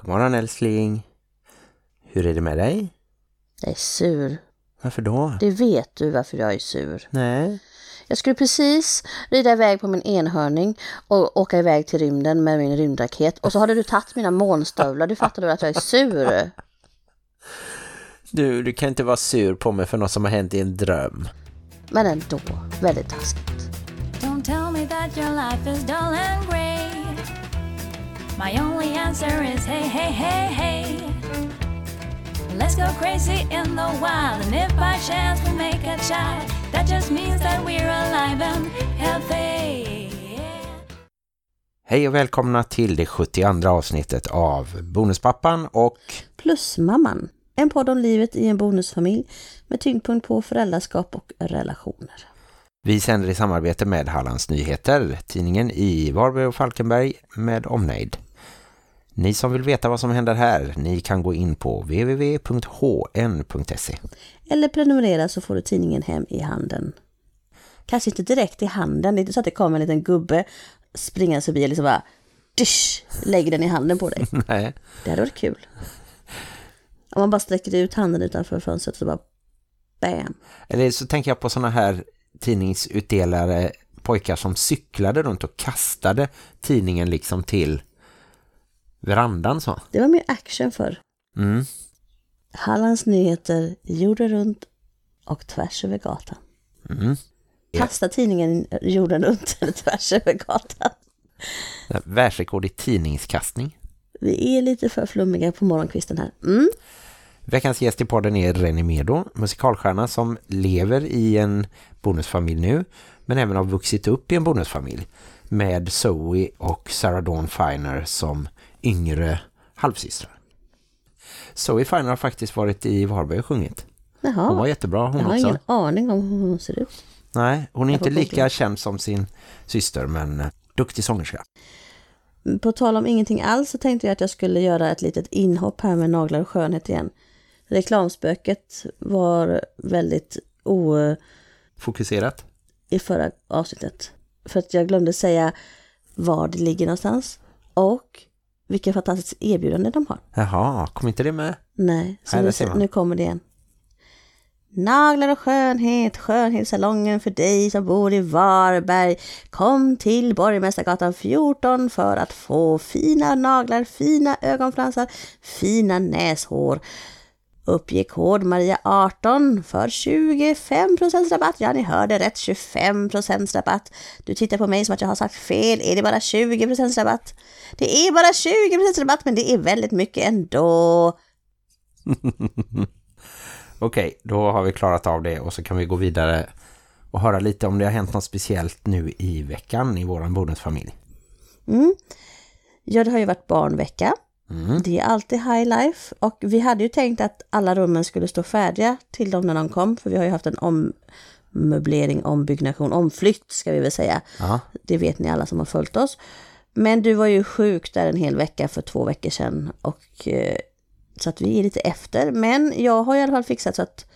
God morgon älskling. Hur är det med dig? Jag är sur. Varför då? Det vet du varför jag är sur. Nej. Jag skulle precis rida iväg på min enhörning och åka iväg till rymden med min rymdraket. Och så hade du tagit mina månstövlar. Du fattar du att jag är sur? Du, du kan inte vara sur på mig för något som har hänt i en dröm. Men ändå, väldigt taskigt. Don't tell me that your life is dull and grey. My only answer is hey, hey, hey, hey. Let's go crazy in the wild, and if by chance we make a child, that just means that we're alive and healthy. Hej och välkomna till det 72 avsnittet av Bonuspappan och Plus mamman. En podd om livet i en bonusfamilj med tyngdpunkt på föräldraskap och relationer. vi sänder i samarbete med Hallands Nyheter, tidningen i Varberg och Falkenberg med omnejd. Ni som vill veta vad som händer här, ni kan gå in på www.hn.se. Eller prenumerera så får du tidningen hem i handen. Kanske inte direkt i handen, det är inte så att det kommer en liten gubbe springa förbi och liksom bara dysch, lägger den i handen på dig. Nej, Det hade varit kul. Om man bara sträcker ut handen utanför fönstret så bara bam. Eller så tänker jag på såna här tidningsutdelare pojkar som cyklade runt och kastade tidningen liksom till verandan så. Det var mer action för. Mm. Hallands Nyheter jorden runt och tvärs över gatan. Mm. Kasta tidningen jorden runt eller tvärs över gatan. Världsrekord i tidningskastning. Vi är lite för flummiga på morgonkvisten här. Mm. Veckans gäst i podden är René Medo, musikalstjärna som lever i en bonusfamilj nu men även har vuxit upp i en bonusfamilj med Zoe och Sarah Dawn Finer som yngre halvsystrar. Zoe Finer har faktiskt varit i Varberg och sjungit. Jaha, Hon var jättebra hon jag har också. ingen aning om hur hon ser ut. Nej, hon är Jag inte lika googla. känd som sin syster men eh, duktig sångerska. På tal om ingenting alls så tänkte jag att jag skulle göra ett litet inhopp här med naglar och skönhet igen. Reklamspöket var väldigt o... Fokuserat. i förra avsnittet. För att jag glömde säga var det ligger någonstans och vilka fantastiska erbjudanden de har. Jaha, kom inte det med? Nej, så Nej, nu, nu kommer det igen. Naglar och skönhet, skönhetssalongen för dig som bor i Varberg. Kom till Borgmästargatan 14 för att få fina naglar, fina ögonfransar, fina näshår. Uppge kod Maria 18 för 25% rabatt. Ja, ni hörde rätt, 25% rabatt. Du tittar på mig som att jag har sagt fel. Är det bara 20% rabatt? Det är bara 20% rabatt, men det är väldigt mycket ändå. Okej, då har vi klarat av det och så kan vi gå vidare och höra lite om det har hänt något speciellt nu i veckan i våran bonusfamilj. Mm. Ja, det har ju varit barnvecka. Mm. Det är alltid high life. Och vi hade ju tänkt att alla rummen skulle stå färdiga till dem när de kom. För vi har ju haft en ommöblering, ombyggnation, omflytt ska vi väl säga. Ja, Det vet ni alla som har följt oss. Men du var ju sjuk där en hel vecka för två veckor sedan. Och, eh, så att vi är lite efter. Men jag har i alla fall fixat så att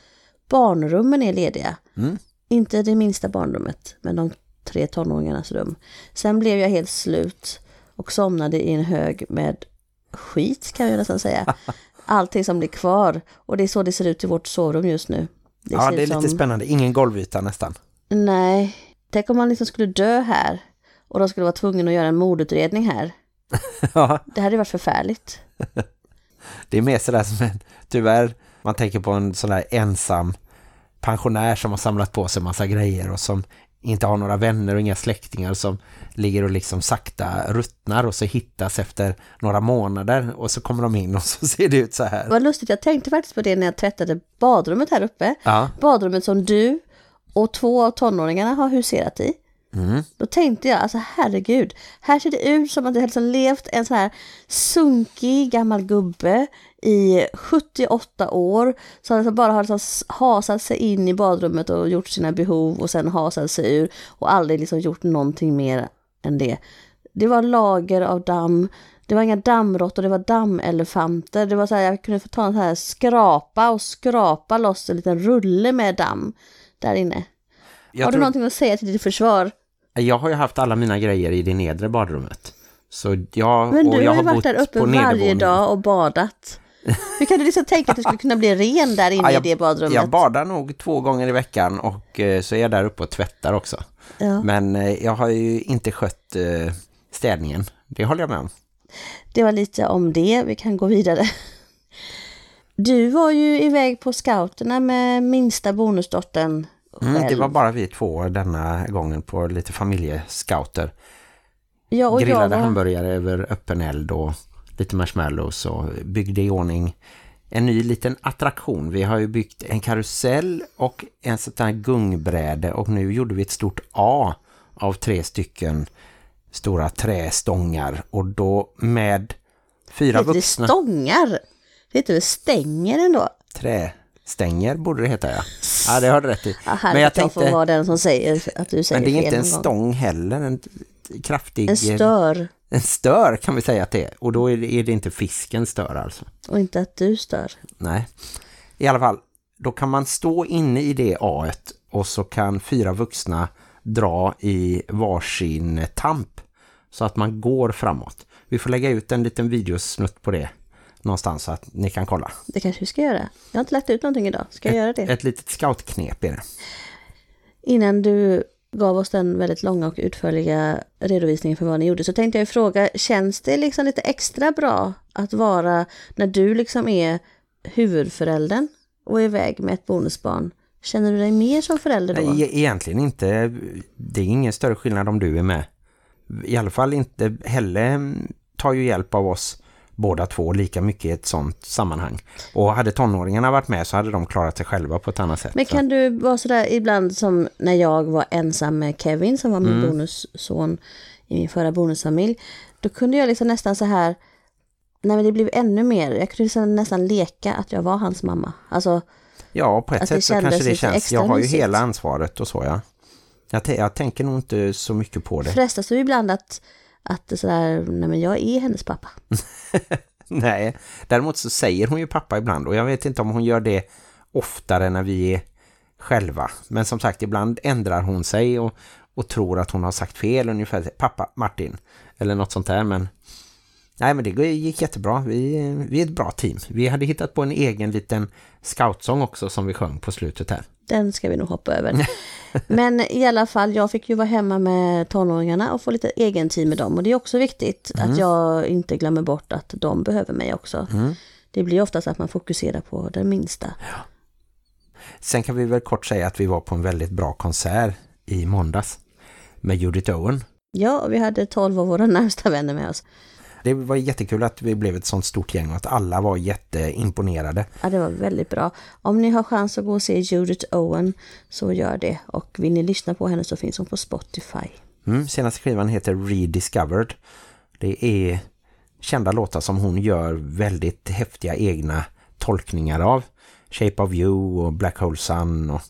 barnrummen är lediga. Mm. Inte det minsta barnrummet, men de tre tonåringarnas rum. Sen blev jag helt slut och somnade i en hög med skit kan jag nästan säga. Allting som blir kvar. Och det är så det ser ut i vårt sovrum just nu. ja ser det är ut lite som- spännande. Ingen golvyta nästan. Nej, tänk om man liksom skulle dö här och de skulle vara tvungna att göra en mordutredning här. ja, Det hade varit förfärligt. det är mer sådär som en, tyvärr, man tänker på en sån där ensam pensionär som har samlat på sig massa grejer och som inte har några vänner och inga släktingar som ligger och liksom sakta ruttnar och så hittas efter några månader och så kommer de in och så ser det ut så här. Vad lustigt, jag tänkte faktiskt på det när jag tvättade badrummet här uppe. Ja, Badrummet som du och två av tonåringarna har huserat i. mm. Då tänkte jag, alltså herregud, här ser det ut som att det har liksom levt en sån här sunkig gammal gubbe i 78 år som liksom bara har liksom hasat sig in i badrummet och gjort sina behov och sen hasat sig ur och aldrig liksom gjort någonting mer än det. Det var lager av damm, det var inga dammråttor, det var dammelefanter. Det var så här, jag kunde få ta en så här skrapa och skrapa loss en liten rulle med damm där inne. Jag, har du tror, någonting att säga till ditt försvar? Jag har ju haft alla mina grejer i det nedre badrummet. Så jag, Men och du jag har ju varit där uppe varje dag och badat. Hur kan du liksom tänka att du skulle kunna bli ren där inne Ja, i jag, det badrummet? jag badar nog två gånger i veckan och eh, så är jag där uppe och tvättar också. Ja. Men eh, jag har ju inte skött eh, städningen. Det håller jag med om. Det var lite om det, vi kan gå vidare. Du var ju iväg på scouterna med minsta bonusdottern. Mm, det var bara vi två denna gången på lite familjescouter. ja, och jag Grillade var... hamburgare över öppen eld och lite marshmallows och byggde i ordning en ny liten attraktion. Vi har ju byggt en karusell och en sån här gungbräde och nu gjorde vi ett stort A av tre stycken stora trästångar och då med fyra det vuxna stångar? Det heter väl stänger ändå? Trästänger borde det heta ja. Ja det har du rätt i. Ja, men jag, jag får vara den som säger att du säger Men det är inte en stång heller, en kraftig... En stör En stör kan vi säga att det är. Och då är det, är det inte fisken stör alltså. och inte att du stör. Nej. I alla fall, då kan man stå inne i det a och så kan fyra vuxna dra i varsin tamp så att man går framåt. Vi får lägga ut en liten videosnutt på det någonstans så att ni kan kolla. Det kanske vi ska göra. Jag har inte lagt ut någonting idag. Ska jag göra det? Ett litet scoutknep är det. Innan du gav oss den väldigt långa och utförliga redovisningen för vad ni gjorde så tänkte jag fråga, känns det liksom lite extra bra att vara när du liksom är huvudföräldern och är iväg med ett bonusbarn? Känner du dig mer som förälder då? E- egentligen inte. Det är ingen större skillnad om du är med. I alla fall inte. Helle tar ju hjälp av oss båda två lika mycket i ett sånt sammanhang. Och hade tonåringarna varit med så hade de klarat sig själva på ett annat sätt. Men Så- kan du vara sådär ibland som när jag var ensam med Kevin som var min Mm. bonusson i min förra bonusfamilj. Då kunde jag liksom nästan så här, nej men det blev ännu mer, jag kunde liksom nästan leka att jag var hans mamma. Alltså, Ja, på ett sätt så kanske det känns. Jag har ju mysigt. hela ansvaret och så, ja. Jag, jag tänker nog inte så mycket på det. frestas du ibland att, att det sådär, nej men jag är hennes pappa. Nej, däremot så säger hon ju pappa ibland och jag vet inte om hon gör det oftare när vi är själva. Men som sagt, ibland ändrar hon sig och, och tror att hon har sagt fel ungefär. Pappa, Martin, eller något sånt där. Men nej, men det gick jättebra. Vi, vi är ett bra team. Vi hade hittat på en egen liten scoutsång också som vi sjöng på slutet här. Den ska vi nog hoppa över. Men i alla fall, jag fick ju vara hemma med tonåringarna och få lite egen tid med dem. Och det är också viktigt att jag inte glömmer bort att de behöver mig också. Det blir ofta så att man fokuserar på den minsta. Sen kan vi väl kort säga att vi var på en väldigt bra konsert i måndags med Judith Owen. Ja, vi hade 12 av våra närmsta vänner med oss. Det var jättekul att vi blev ett sånt stort gäng och att alla var jätteimponerade. Ja, det var väldigt bra. Om ni har chans att gå och se Judith Owen så gör det. Och vill ni lyssna på henne så finns hon på Spotify. Mm, senaste skivan heter Rediscovered. Det är kända låtar som hon gör väldigt häftiga egna tolkningar av. Shape of You och Black Hole Sun. Och,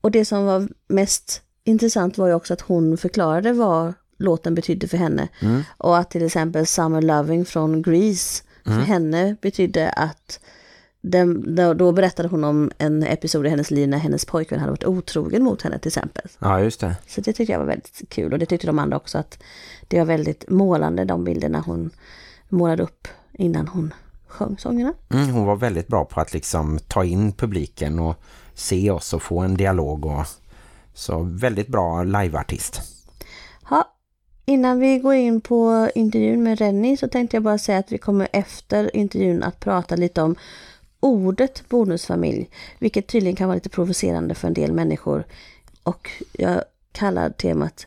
Och det som var mest intressant var ju också att hon förklarade vad låten betydde för henne. Och att till exempel Summer Loving från Grease för henne betydde att den, då, då berättade hon om en episod i hennes liv när hennes pojkvän hade varit otrogen mot henne till exempel. ja, just det. Så det tyckte jag var väldigt kul och det tyckte de andra också att det var väldigt målande de bilderna hon målade upp innan hon sjöng sångerna. Mm, hon var väldigt bra på att liksom ta in publiken och se oss och få en dialog. Och, så väldigt bra liveartist. Ha, innan vi går in på intervjun med Rennie så tänkte jag bara säga att vi kommer efter intervjun att prata lite om ordet bonusfamilj, vilket tydligen kan vara lite provocerande för en del människor. Och jag kallar temat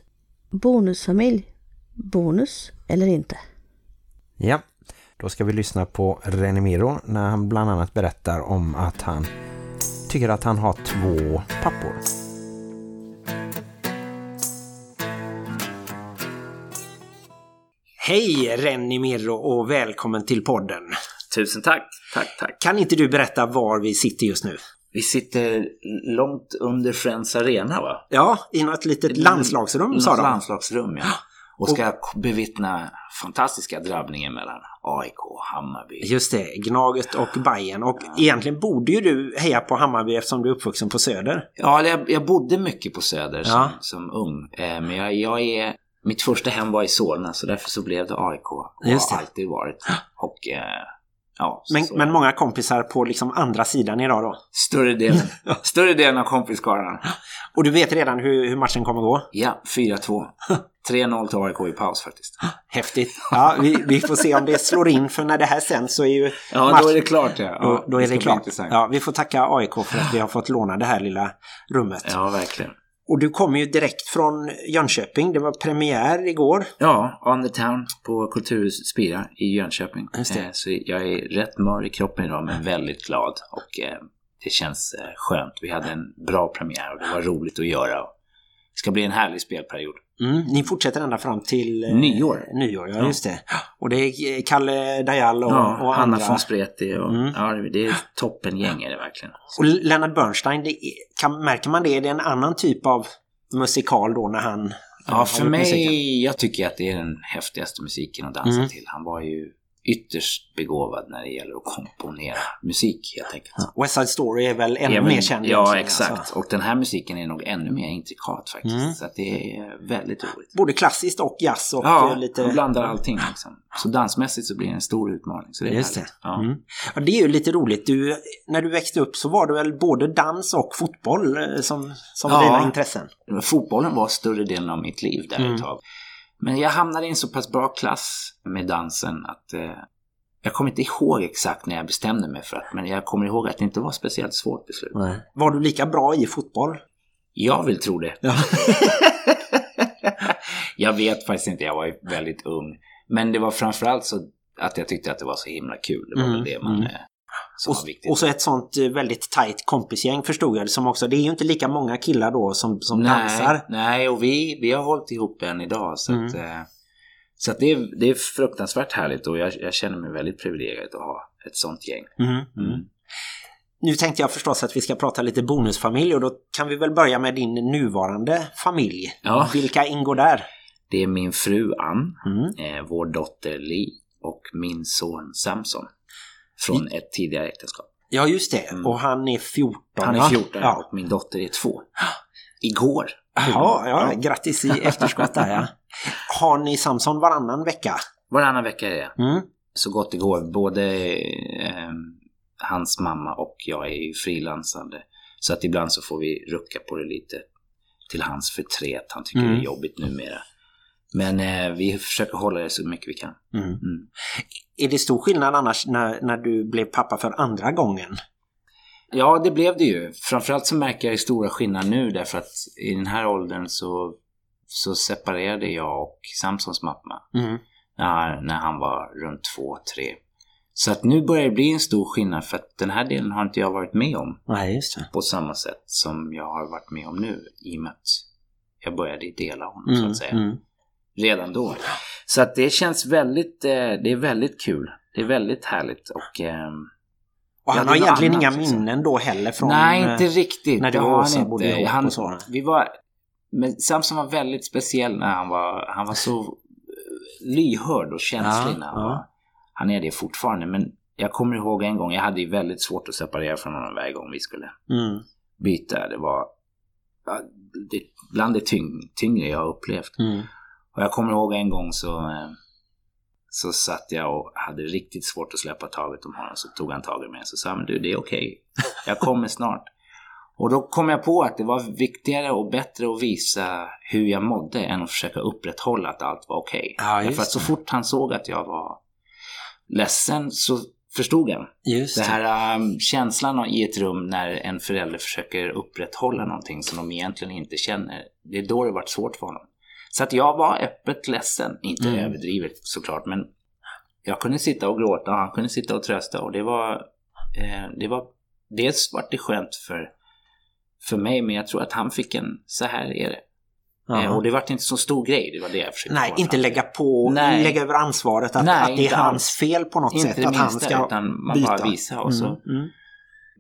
bonusfamilj, bonus eller inte. Ja, då ska vi lyssna på René Miro när han bland annat berättar om att han tycker att han har två pappor. Hej Renny Mirro och välkommen till podden. Tusen tack. Tack, tack. Kan inte du berätta var vi sitter just nu? Vi sitter långt under Friends Arena va? Ja, i något litet landslagsrum sa Något de. landslagsrum, ja. Och ska bevittna fantastiska drabbningen mellan AIK och Hammarby. Just det, Gnaget och Bayern Och egentligen borde ju du heja på Hammarby eftersom du är uppvuxen på Söder. Ja, jag, jag bodde mycket på Söder som, Ja. som ung. Eh, men jag, jag är mitt första hem var i Solna så därför så blev det AIK. Och Just det. har alltid varit. Och eh, ja, Men, så. men många kompisar på liksom andra sidan idag då. Större, delen, större delen av kompiskaran. Och du vet redan hur, hur matchen kommer gå? Ja, 4-2. 3-0 till AIK i paus faktiskt. Häftigt. Ja, vi, vi får se om det slår in för när det här sänds så är ju Ja, match- då är det klart. Ja. Då, då är det bli klart. Ja, vi får tacka AIK för att vi har fått låna det här lilla rummet. ja, verkligen. Och du kommer ju direkt från Jönköping. Det var premiär igår. Ja, On the Town på Kulturhuset Spira i Jönköping. Eh, Så jag är rätt mör i kroppen idag men väldigt glad och eh, det känns eh, skönt. Vi hade en bra premiär och det var roligt att göra. Det ska bli en härlig spelperiod. Mm, ni fortsätter ända fram till eh, Nyår. Nyår, ja, Ja. just det. Och det är Kalle Dajal och, Ja, och andra. von Spreti och Mm. ja, det är ett toppengäng är det verkligen. Och Leonard Bernstein, det är, kan, märker man det? Är det en annan typ av musikal då när han... Ja, för mig, musiken? jag tycker att det är den häftigaste musiken att dansa Mm. till. Han var ju ytterst begåvad när det gäller att komponera musik helt enkelt. West Side Story är väl ännu Även- mer känd Ja, exakt. alltså. Och den här musiken är nog ännu mer intrikat faktiskt. Mm. Så det är väldigt roligt. Både klassiskt och jazz och Ja, eh, lite... han blandar allting liksom. Så dansmässigt så blir det en stor utmaning. Så det är Just det. Ja. Mm. Ja, det är ju lite roligt. Du, när du växte upp så var det väl både dans och fotboll eh, som, som Ja. dina intressen? Fotbollen var större delen av mitt liv där Mm. ett tag. Men jag hamnade i en så pass bra klass med dansen att eh, jag kommer inte ihåg exakt när jag bestämde mig för att, men jag kommer ihåg att det inte var speciellt svårt beslut. Var du lika bra i fotboll? Jag vill tro det. Ja. jag vet faktiskt inte, jag var ju väldigt ung. Men det var framförallt så att jag tyckte att det var så himla kul. Det var Mm, väl det man, mm. Som Och, var viktigt. och så ett sånt eh, väldigt tajt kompisgäng förstod jag det som också. Det är ju inte lika många killar då som, som dansar. nej, nej, och vi, vi har hållit ihop än idag. Så, Mm. att, eh, så att det, är, det är fruktansvärt härligt och jag, jag känner mig väldigt privilegierad att ha ett sånt gäng. Mm. Mm. Nu tänkte jag förstås att vi ska prata lite bonusfamilj och då kan vi väl börja med din nuvarande familj. Ja. Vilka ingår där? Det är min fru Ann, Mm. eh, vår dotter Li och min son Samson. Från ett tidigare äktenskap. Ja, just det. Mm. Och han är 14. Han är va? 14 Ja. och min dotter är 2. Igår. Ja, ja, grattis i efterskott där ja. Har ni Samson varannan vecka? Varannan vecka är det. Mm. Så gott det går. Både eh, hans mamma och jag är ju frilansande. Så att ibland så får vi rucka på det lite till hans förtret. Han tycker Mm. det är jobbigt numera. Men eh, vi försöker hålla det så mycket vi kan. Mm. Mm. Är det stor skillnad annars när, när du blev pappa för andra gången? Ja, det blev det ju. Framförallt så märker jag stora skillnad nu därför att i den här åldern så, så separerade jag och Samsons mamma Mm. när, när han var runt två, tre. Så att nu börjar det bli en stor skillnad för att den här delen har inte jag varit med om Nej, just det. på samma sätt som jag har varit med om nu i och med att jag började dela honom så Mm. att säga. Mm. Redan då. Så att det känns väldigt, eh, det är väldigt kul. Det är väldigt härligt och ehm, Och han har egentligen annat, inga liksom. minnen då heller från... Nej, eh, inte riktigt. när du och Åsa bodde ihop Han, och så. Vi var... Men Samson var väldigt speciell när han var... Han var så eh, lyhörd och känslig Ja, när han ja. var... Han är det fortfarande, men jag kommer ihåg en gång, jag hade ju väldigt svårt att separera från honom varje gång vi skulle Mm. byta. Det var det, bland det tyng, tyngre jag har upplevt. Mm. Och jag kommer ihåg en gång så, eh, så satt jag och hade riktigt svårt att släppa taget om honom. Så tog han tag i mig och så sa men du det är okej. Jag kommer snart. Och då kom jag på att det var viktigare och bättre att visa hur jag mådde än att försöka upprätthålla att allt var okej. Ja, just Därför att så fort han såg att jag var ledsen så förstod han. Just Det det. här um, känslan i ett rum när en förälder försöker upprätthålla någonting som de egentligen inte känner. Det är då det varit svårt för honom. Så att jag var öppet ledsen. Inte Mm. överdrivet såklart, men jag kunde sitta och gråta och han kunde sitta och trösta och det var... Eh, det var dels var det skönt för, för mig, men jag tror att han fick en... Så här är det. Eh, Ja. och det var inte så stor grej, det var det jag försökte Nej, inte lägga på, Nej. lägga över ansvaret att, Nej, att det är hans fel på något sätt. det att han minsta, ska utan man byta. bara visa och så. Mm, mm.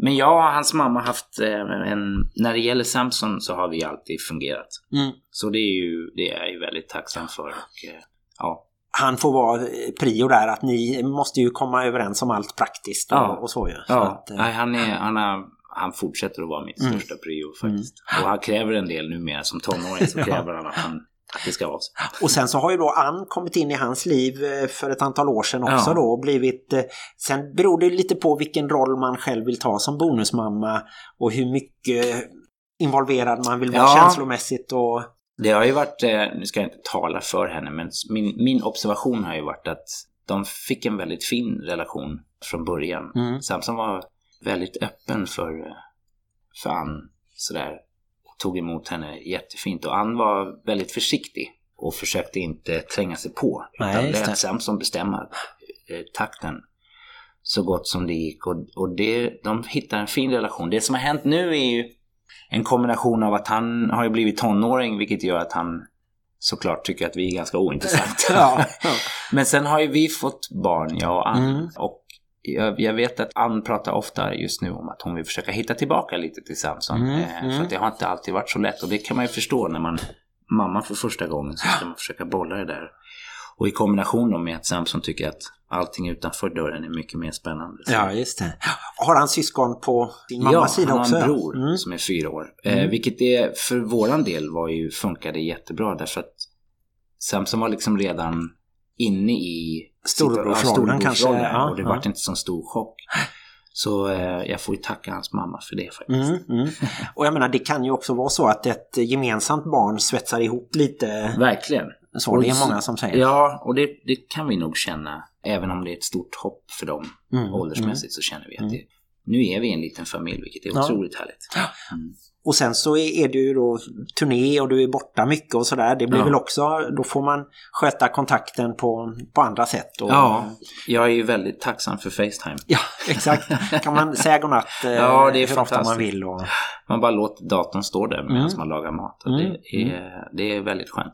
Men jag och hans mamma har haft eh, en... När det gäller Samson så har vi alltid fungerat. Mm. Så det är ju det är jag ju väldigt tacksam för. Och, eh, ja. Han får vara eh, prio där, att ni måste ju komma överens om allt praktiskt och, Ja. och så ju. Så ja. att, Nej, han, är, han, har, han fortsätter att vara mitt Mm. största prio faktiskt. Och han kräver en del numera. Som tonåring så kräver han att han det ska vara så. Och sen så har ju då Ann kommit in i hans liv eh, för ett antal år sedan också Ja. då och blivit... eh, Sen beror det lite på vilken roll man själv vill ta som bonusmamma och hur mycket involverad man vill vara Ja. känslomässigt och... Det har ju varit, eh, nu ska jag inte tala för henne, men min, min observation har ju varit att de fick en väldigt fin relation från början. Mm. Samson var väldigt öppen för, för Ann sådär. Tog emot henne jättefint. Och Ann var väldigt försiktig och försökte inte tränga sig på. Nej, utan Samson bestämma eh, takten så gott som det gick. Och, och det, de hittar en fin relation. Det som har hänt nu är ju en kombination av att han har ju blivit tonåring vilket gör att han såklart tycker att vi är ganska ointressanta. Ja, ja. Men sen har ju vi fått barn, jag och Ann. Mm. Och jag, jag vet att Ann pratar ofta just nu om att hon vill försöka hitta tillbaka lite till Samson. Mm, Eh, mm. För att det har inte alltid varit så lätt. Och det kan man ju förstå när man mamma för första gången så ska man försöka bolla det där. Och i kombination med att Samson tycker att allting utanför dörren är mycket mer spännande. Så- Ja, just det. Har han syskon på sin mammas ja, sida han också? har en bror Mm. som är fyra år. Eh, vilket det för våran del var ju, funkade jättebra därför att Samson var liksom redan inne i Storebrorsrollen kanske, ja, och det ja. vart inte så stor chock. Så eh, jag får ju tacka hans mamma för det faktiskt. Mm, mm. Och jag menar, det kan ju också vara så att ett gemensamt barn svetsar ihop lite. Verkligen. Så det är många som säger. Ja, och det, det kan vi nog känna. Även om det är ett stort hopp för dem Mm, åldersmässigt så känner vi att Mm. det, nu är vi en liten familj vilket är Ja. otroligt härligt. Mm. Och sen så är det ju då turné och du är borta mycket och sådär. Det blir Ja. väl också, då får man sköta kontakten på, på andra sätt. Och, Ja, jag är ju väldigt tacksam för Facetime. Ja, exakt. Kan man säga godnatt eh, Ja, det är hur ofta man vill. Och... Man bara låter datorn stå där medan Mm. man lagar mat. Och Mm, det, är, det är väldigt skönt.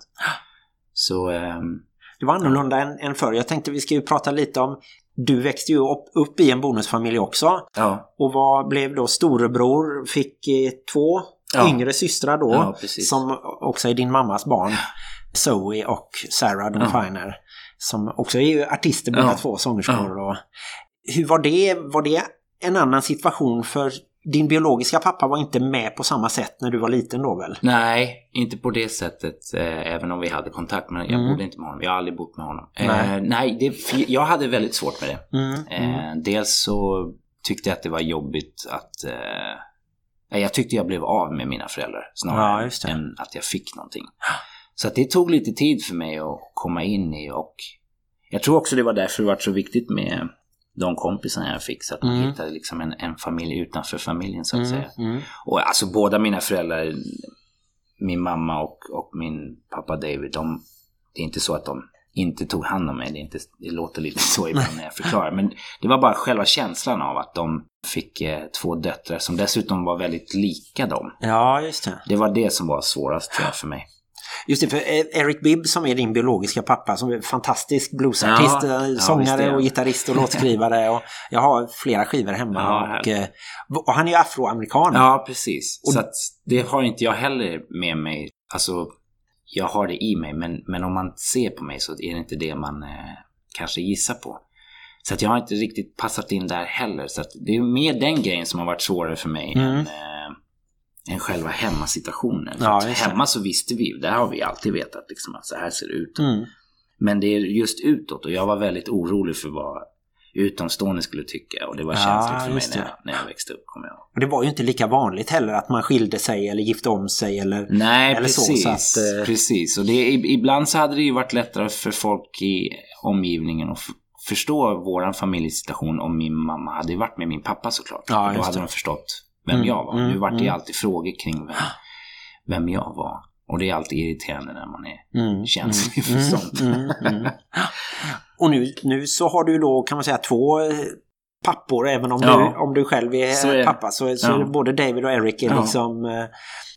Så ehm, Det var annorlunda än, än förr. Jag tänkte vi ska ju prata lite om du växte ju upp, upp i en bonusfamilj också. ja, Och vad blev då storebror? Fick eh, två Ja. yngre systrar då. Ja, som också är din mammas barn. Zoe och Sarah Dawn Ja. Som också är ju artister båda två, sångerskor. Och... Hur var det? Var det en annan situation för din biologiska pappa var inte med på samma sätt när du var liten då väl? nej, inte på det sättet. Eh, även om vi hade kontakt. Men jag Mm. bodde inte med honom. Jag har aldrig bott med honom. Eh, Nej. nej, det, jag hade väldigt svårt med det. Mm, mm. Eh, dels så tyckte jag att det var jobbigt att... Eh, nej, jag tyckte jag blev av med mina föräldrar Ja, snarare det. än att jag fick någonting. Så att det tog lite tid för mig att komma in i och jag tror också det var därför det var så viktigt med de kompisarna jag fick så att man Mm. hittade liksom en, en familj utanför familjen så att Mm, säga. mm. Och alltså båda mina föräldrar, min mamma och, och min pappa David, de, det är inte så att de inte tog hand om mig. Det, är inte, det låter lite så ibland när jag förklarar. Men det var bara själva känslan av att de fick eh, två döttrar som dessutom var väldigt lika dem. Ja, just det. Det var det som var svårast jag, för mig. Just det, för eh, Eric Bibb som är din biologiska pappa som är fantastisk bluesartist, Ja, eh, ja, sångare han. och gitarrist och låtskrivare. Och jag har flera skivor hemma. Ja, och, eh, och han är ju afroamerikan. Ja, precis. Och- Så det har inte jag heller med mig. Alltså, jag har det i mig, men, men om man ser på mig så är det inte det man eh, kanske gissar på. Så att jag har inte riktigt passat in där heller. Så det är mer den grejen som har varit svårare för mig Mm. än, eh, än själva hemmasituationen. Ja, hemma så visste vi, där har vi alltid vetat liksom, att så här ser det ut. Mm. Men det är just utåt och jag var väldigt orolig för vad utomstående skulle tycka och det var Ja, känsligt för mig när jag, när jag växte upp, kommer jag. Och det var ju inte lika vanligt heller att man skilde sig eller gifte om sig eller... Nej, Eller så, precis. så att, eh, precis. Och det, ibland så hade det ju varit lättare för folk i omgivningen att förstå våran familjesituation om min mamma hade varit med min pappa såklart. Ja, då hade det. de förstått vem Mm, jag var. mm, nu vart det mm. alltid frågor kring vem, vem jag var. Och det är alltid irriterande när man är Mm, känslig för sånt. Och nu, nu så har du då kan man säga två eh, pappor även om, Ja. du, om du själv är, Så är pappa så, så Ja. både David och Eric är Ja. liksom eh,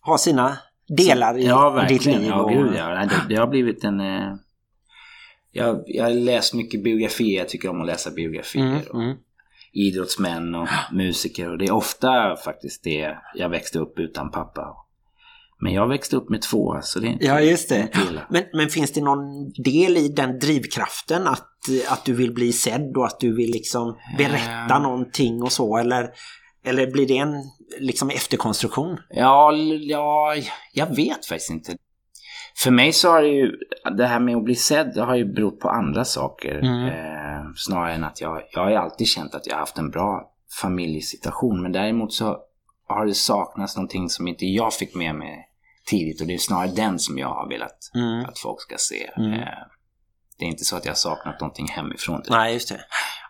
har sina delar i, Ja, ditt liv. Ja, gud, ja. Det, det har blivit en... Eh, jag, jag har läst mycket biografier. Jag tycker om att läsa biografier. Mm, mm. Idrottsmän och musiker. Och det är ofta faktiskt det jag växte upp utan pappa. Men jag växte upp med två, så det är inte, Ja, just det. Men, men finns det någon del i den drivkraften att, att du vill bli sedd och att du vill liksom berätta Eh. någonting och så eller, eller blir det en liksom efterkonstruktion? Ja, ja, jag vet faktiskt inte. För mig så har det ju, det här med att bli sedd, det har ju berott på andra saker. Mm. Eh, snarare än att jag, jag har ju alltid känt att jag har haft en bra familjesituation. Men däremot så har det saknats någonting som inte jag fick med mig tidigt. Och det är snarare den som jag har velat Mm. att folk ska se. Mm. Eh, det är inte så att jag har saknat någonting hemifrån. Nej, just det.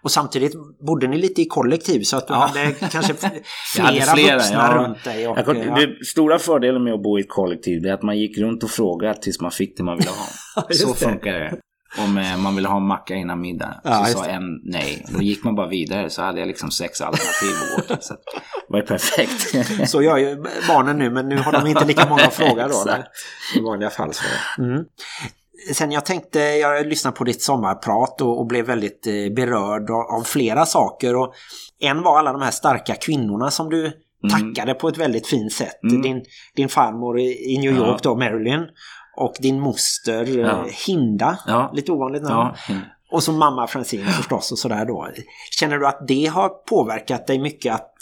Och samtidigt bodde ni lite i kollektiv så att du Ja. hade kanske flera, hade flera, vuxna ja. runt dig. Och, Jag ja. det stora fördelen med att bo i ett kollektiv är att man gick runt och frågade tills man fick det man ville ha. Så funkar det. Om eh, man ville ha en macka innan middag Ja, så sa en nej. Då gick man bara vidare så hade jag liksom sex alternativ att gå till. Så det var ju perfekt. Så gör ju barnen nu, men nu har de inte lika många fråga då. I vanliga fall. Så. Mm. Sen jag tänkte, jag lyssnade på ditt sommarprat och, och blev väldigt eh, berörd av, av flera saker. Och en var alla de här starka kvinnorna som du tackade på ett väldigt fint sätt. Mm. Din, din farmor i, i New Ja. York då, Marilyn. Och din moster eh, Ja. Hinda. Ja. Lite ovanligt namn. ja, Och så mamma Francine förstås och sådär då. Känner du att det har påverkat dig mycket att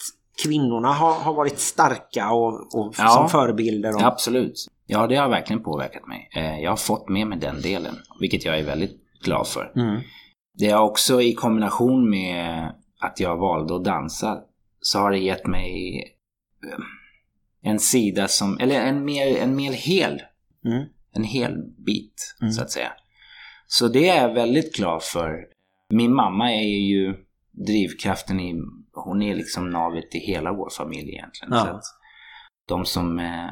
kvinnorna har, har varit starka och, och Ja. som förebilder? Och, absolut. Ja, det har verkligen påverkat mig. Eh, Jag har fått med mig den delen, vilket jag är väldigt glad för. Mm. Det har också i kombination med att jag valde att dansa så har det gett mig eh, en sida som, eller en mer, en mer hel, Mm. en hel bit Mm. så att säga. Så det är jag väldigt glad för. Min mamma är ju drivkraften i, hon är liksom navet i hela vår familj egentligen. Ja. Så att de som eh,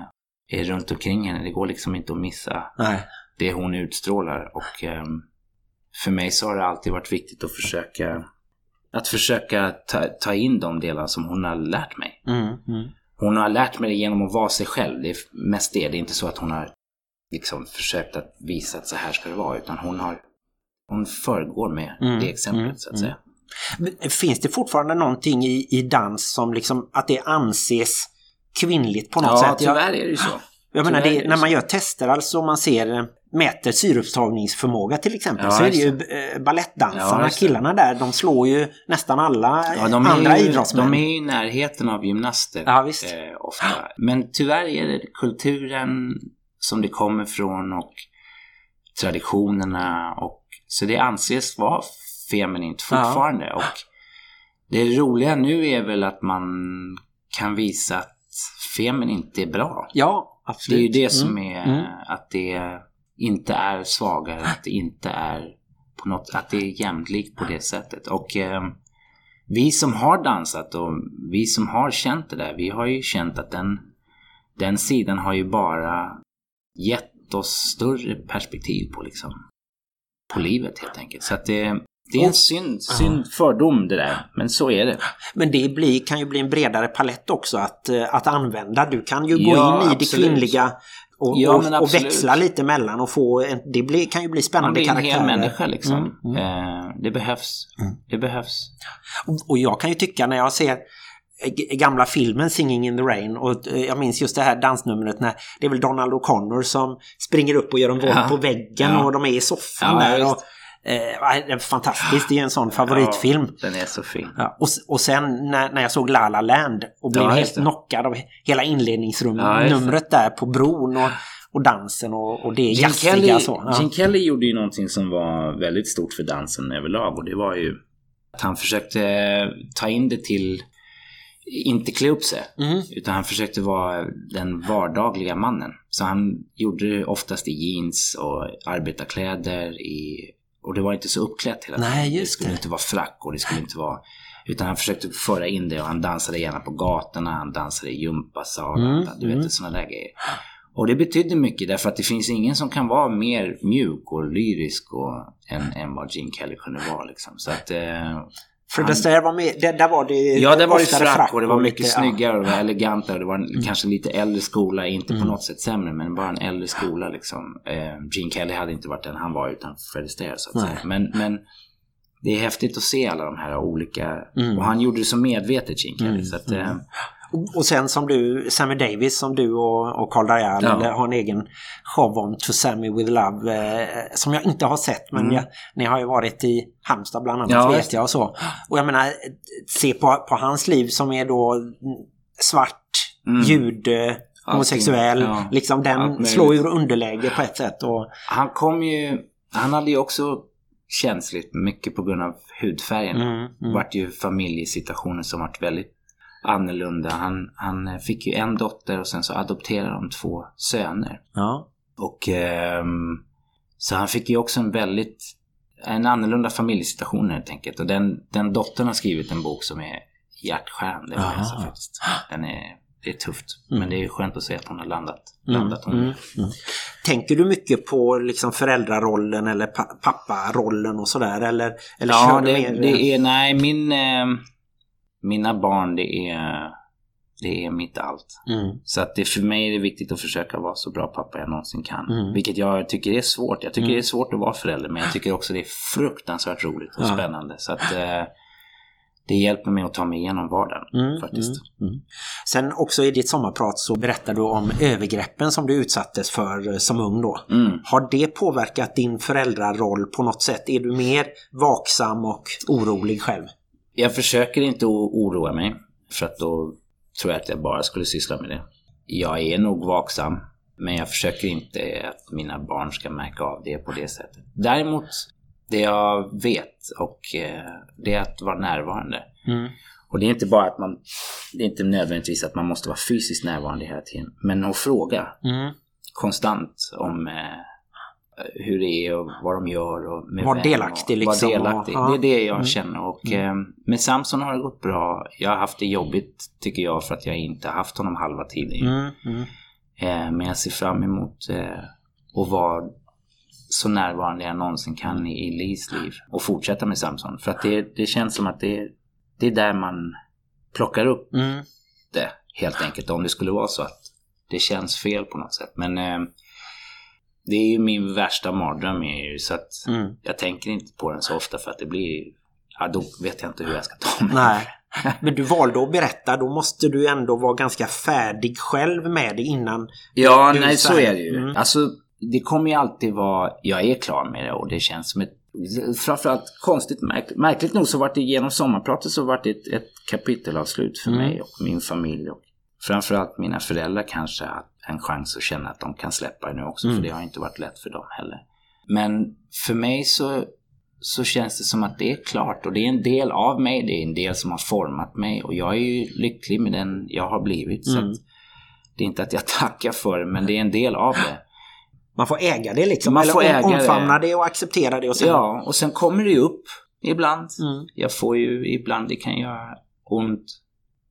är runt omkring henne, det går liksom inte att missa Nej. det hon utstrålar. Och ehm, för mig så har det alltid varit viktigt att försöka att försöka ta, ta in de delar som hon har lärt mig. Mm. Mm. Hon har lärt mig det genom att vara sig själv. Det är mest det. Det är inte så att hon har liksom försökt att visa att så här ska det vara. Utan hon har hon föregår med Mm, det exemplet mm, så att säga. Finns det fortfarande någonting i, i dans som liksom att det anses kvinnligt på något Ja, sätt? Jag, tyvärr är det ju så. jag menar, det, det när man gör tester, alltså om man ser eh, mäter syreupptagningsförmåga till exempel, Ja, så är det ju eh, balettdansarna, Ja, killarna där, de slår ju nästan alla Ja, de andra är, ju, idrottsmän. de är ju i närheten av gymnaster Ja, visst. Eh, ofta. Men tyvärr är det kulturen som det kommer från och traditionerna. Och, så det anses vara feminint Ja. fortfarande. Och det roliga nu är väl att man kan visa att feminint är bra. Ja, Det är absolut. ju det som Mm, är mm. att det inte är svagare, att det inte är på något, att det är jämlikt på det sättet. Och eh, vi som har dansat och vi som har känt det där, vi har ju känt att den, den sidan har ju bara gett oss större perspektiv på liksom på livet helt enkelt. Så att det, det är en synd, synd fördom det där, men så är det. Men det blir, kan ju bli en bredare palett också att, eh, att använda. Du kan ju gå Ja, in i det absolut. kvinnliga och, Ja, och, växla lite mellan och få en, det blir, kan ju bli Man spännande blir en karaktärer. hel människa liksom. Mm, Eh, det behövs. Mm. Det behövs. Och, och jag kan ju tycka när jag ser eh, gamla filmen Singing in the Rain och jag minns just det här dansnumret när det är väl Donald O'Connor som springer upp och gör en volt Ja. på väggen Ja. och de är i soffan Ja, där. Och, eh, det är fantastiskt, det är en sån favoritfilm. Ja, den är så fin. Ja, och, och sen när, när jag såg La La Land och blev Ja, helt det. knockad av hela just inledningsnumret där på bron och, och dansen och, och det jazziga Kelly, så. Gene Kelly gjorde ju någonting som var väldigt stort för dansen överlag och det var ju att han försökte ta in det till, inte klä upp sig, Mm. utan han försökte vara den vardagliga mannen. Så han gjorde det oftast i jeans och arbetarkläder i, och det var inte så uppklätt hela tiden. Nej, det skulle det. inte vara frack och det skulle inte vara utan han försökte föra in det och han dansade gärna på gatorna, han dansade i gympasalar, Mm, du mm. vet sådana där grejer. Och det betydde mycket därför att det finns ingen som kan vara mer mjuk och lyrisk och, än, än vad Gene Kelly kunde vara liksom. Så att, eh, För han- det där var, med, där, där var det Ja, det var det oftare frack och det var mycket lite, snyggare och det var elegantare och det var en, kanske lite äldre skola, inte Mm. på något sätt sämre men bara en äldre skola liksom. Eh, Gene Kelly hade inte varit den han var utan Fred Astaire så att Nej. säga. Men, men det är häftigt att se alla de här olika, Mm. och han gjorde det så medvetet Gene Kelly Mm, så att, eh, Och- sen som du, Sammy Davis som du och, och Carl Darial Ja. har en egen show om To Sammy With Love eh, som jag inte har sett men Mm. jag, ni har ju varit i Halmstad bland annat Ja, vet jag och så. Och jag menar, se på, på hans liv som är då svart, Mm. jude, homosexuell. ja. liksom den slår ur underläge på ett sätt. Och, Han kom ju... Han hade ju också känsligt mycket på grund av hudfärgen. Mm, mm. Det vart ju familjesituationer som vart väldigt annorlunda. Han, han fick ju en dotter och sen så adopterade de två söner. ja. Och ehm, så han fick ju också en väldigt en annorlunda familjesituation helt enkelt. Och den, den dottern har skrivit en bok som är hjärtskärande faktiskt. Den är, det är tufft. Mm. Men det är skönt att se att hon har landat. Mm, landat mm, mm. Tänker du mycket på liksom föräldrarollen eller pa- papparollen och sådär? Eller, eller Ja, det, det är, nej min, eh, mina barn det är, det är mitt allt. Mm. Så att det, för mig är det viktigt att försöka vara så bra pappa jag någonsin kan. Mm. Vilket jag tycker är svårt. Jag tycker Mm. det är svårt att vara förälder men jag tycker också det är fruktansvärt roligt och Ja. spännande. Så att eh, det hjälper mig att ta mig igenom vardagen Mm, faktiskt. mm, mm. Sen också i ditt sommarprat så berättar du om övergreppen som du utsattes för eh, som ung då. Har det påverkat din föräldraroll på något sätt? Är du mer vaksam och orolig själv? Jag försöker inte oroa mig för att då tror jag att jag bara skulle syssla med det. Jag är nog vaksam men jag försöker inte att mina barn ska märka av det på det sättet. Däremot det jag vet och eh, det är att vara närvarande. Mm. Och det är inte bara att man, det är inte nödvändigtvis att man måste vara fysiskt närvarande hela tiden. Men att fråga Mm. konstant om eh, hur det är och vad de gör och med Var delaktig och, liksom Var delaktig. och-. Det är det jag Mm. känner. Och eh, med Samson har det gått bra. Jag har haft det jobbigt tycker jag för att jag inte har haft honom halva tiden. Mm. Mm. Eh, men jag ser fram emot eh, att vara så närvarande jag någonsin kan i, i Lis liv. Och fortsätta med Samson. För att det, det känns som att det, det är där man plockar upp Mm. det helt enkelt. Om det skulle vara så att det känns fel på något sätt. Men eh, det är ju min värsta mardröm är ju så att Mm. jag tänker inte på den så ofta för att det blir Ja, då vet jag inte hur jag ska ta mig. Nej. Men du valde att berätta, då måste du ändå vara ganska färdig själv med det innan. Ja, nej så så är det ju. Mm. Alltså, det kommer ju alltid vara, jag är klar med det och det känns som ett, framförallt konstigt, märk, märkligt nog så vart det genom sommarpratet så vart det ett, ett kapitelavslut för Mm. mig och min familj och framförallt mina föräldrar kanske att en chans att känna att de kan släppa det nu också Mm. för det har inte varit lätt för dem heller. Men för mig så, så känns det som att det är klart och det är en del av mig, det är en del som har format mig och jag är ju lycklig med den jag har blivit. Så Mm. att det är inte att jag tackar för det men det är en del av det. Man får äga det liksom. Man eller får äga omfamna det. det. och acceptera det. Och sen... Ja, och sen kommer det ju upp ibland. Mm. Jag får ju ibland, det kan göra ont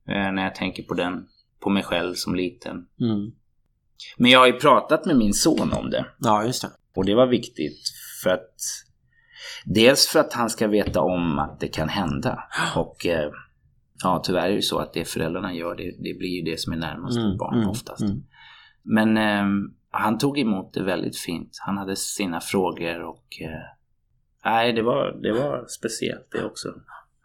eh, när jag tänker på den, på mig själv som liten. Mm. Men jag har ju pratat med min son om det. Ja, just det. Och det var viktigt för att Dels för att han ska veta om att det kan hända. Och eh, ja, tyvärr är det ju så att det föräldrarna gör, det, det blir ju det som är närmast Mm, ett barn mm, oftast. mm. Men eh, han tog emot det väldigt fint. Han hade sina frågor och eh, nej, det var, det var speciellt det också.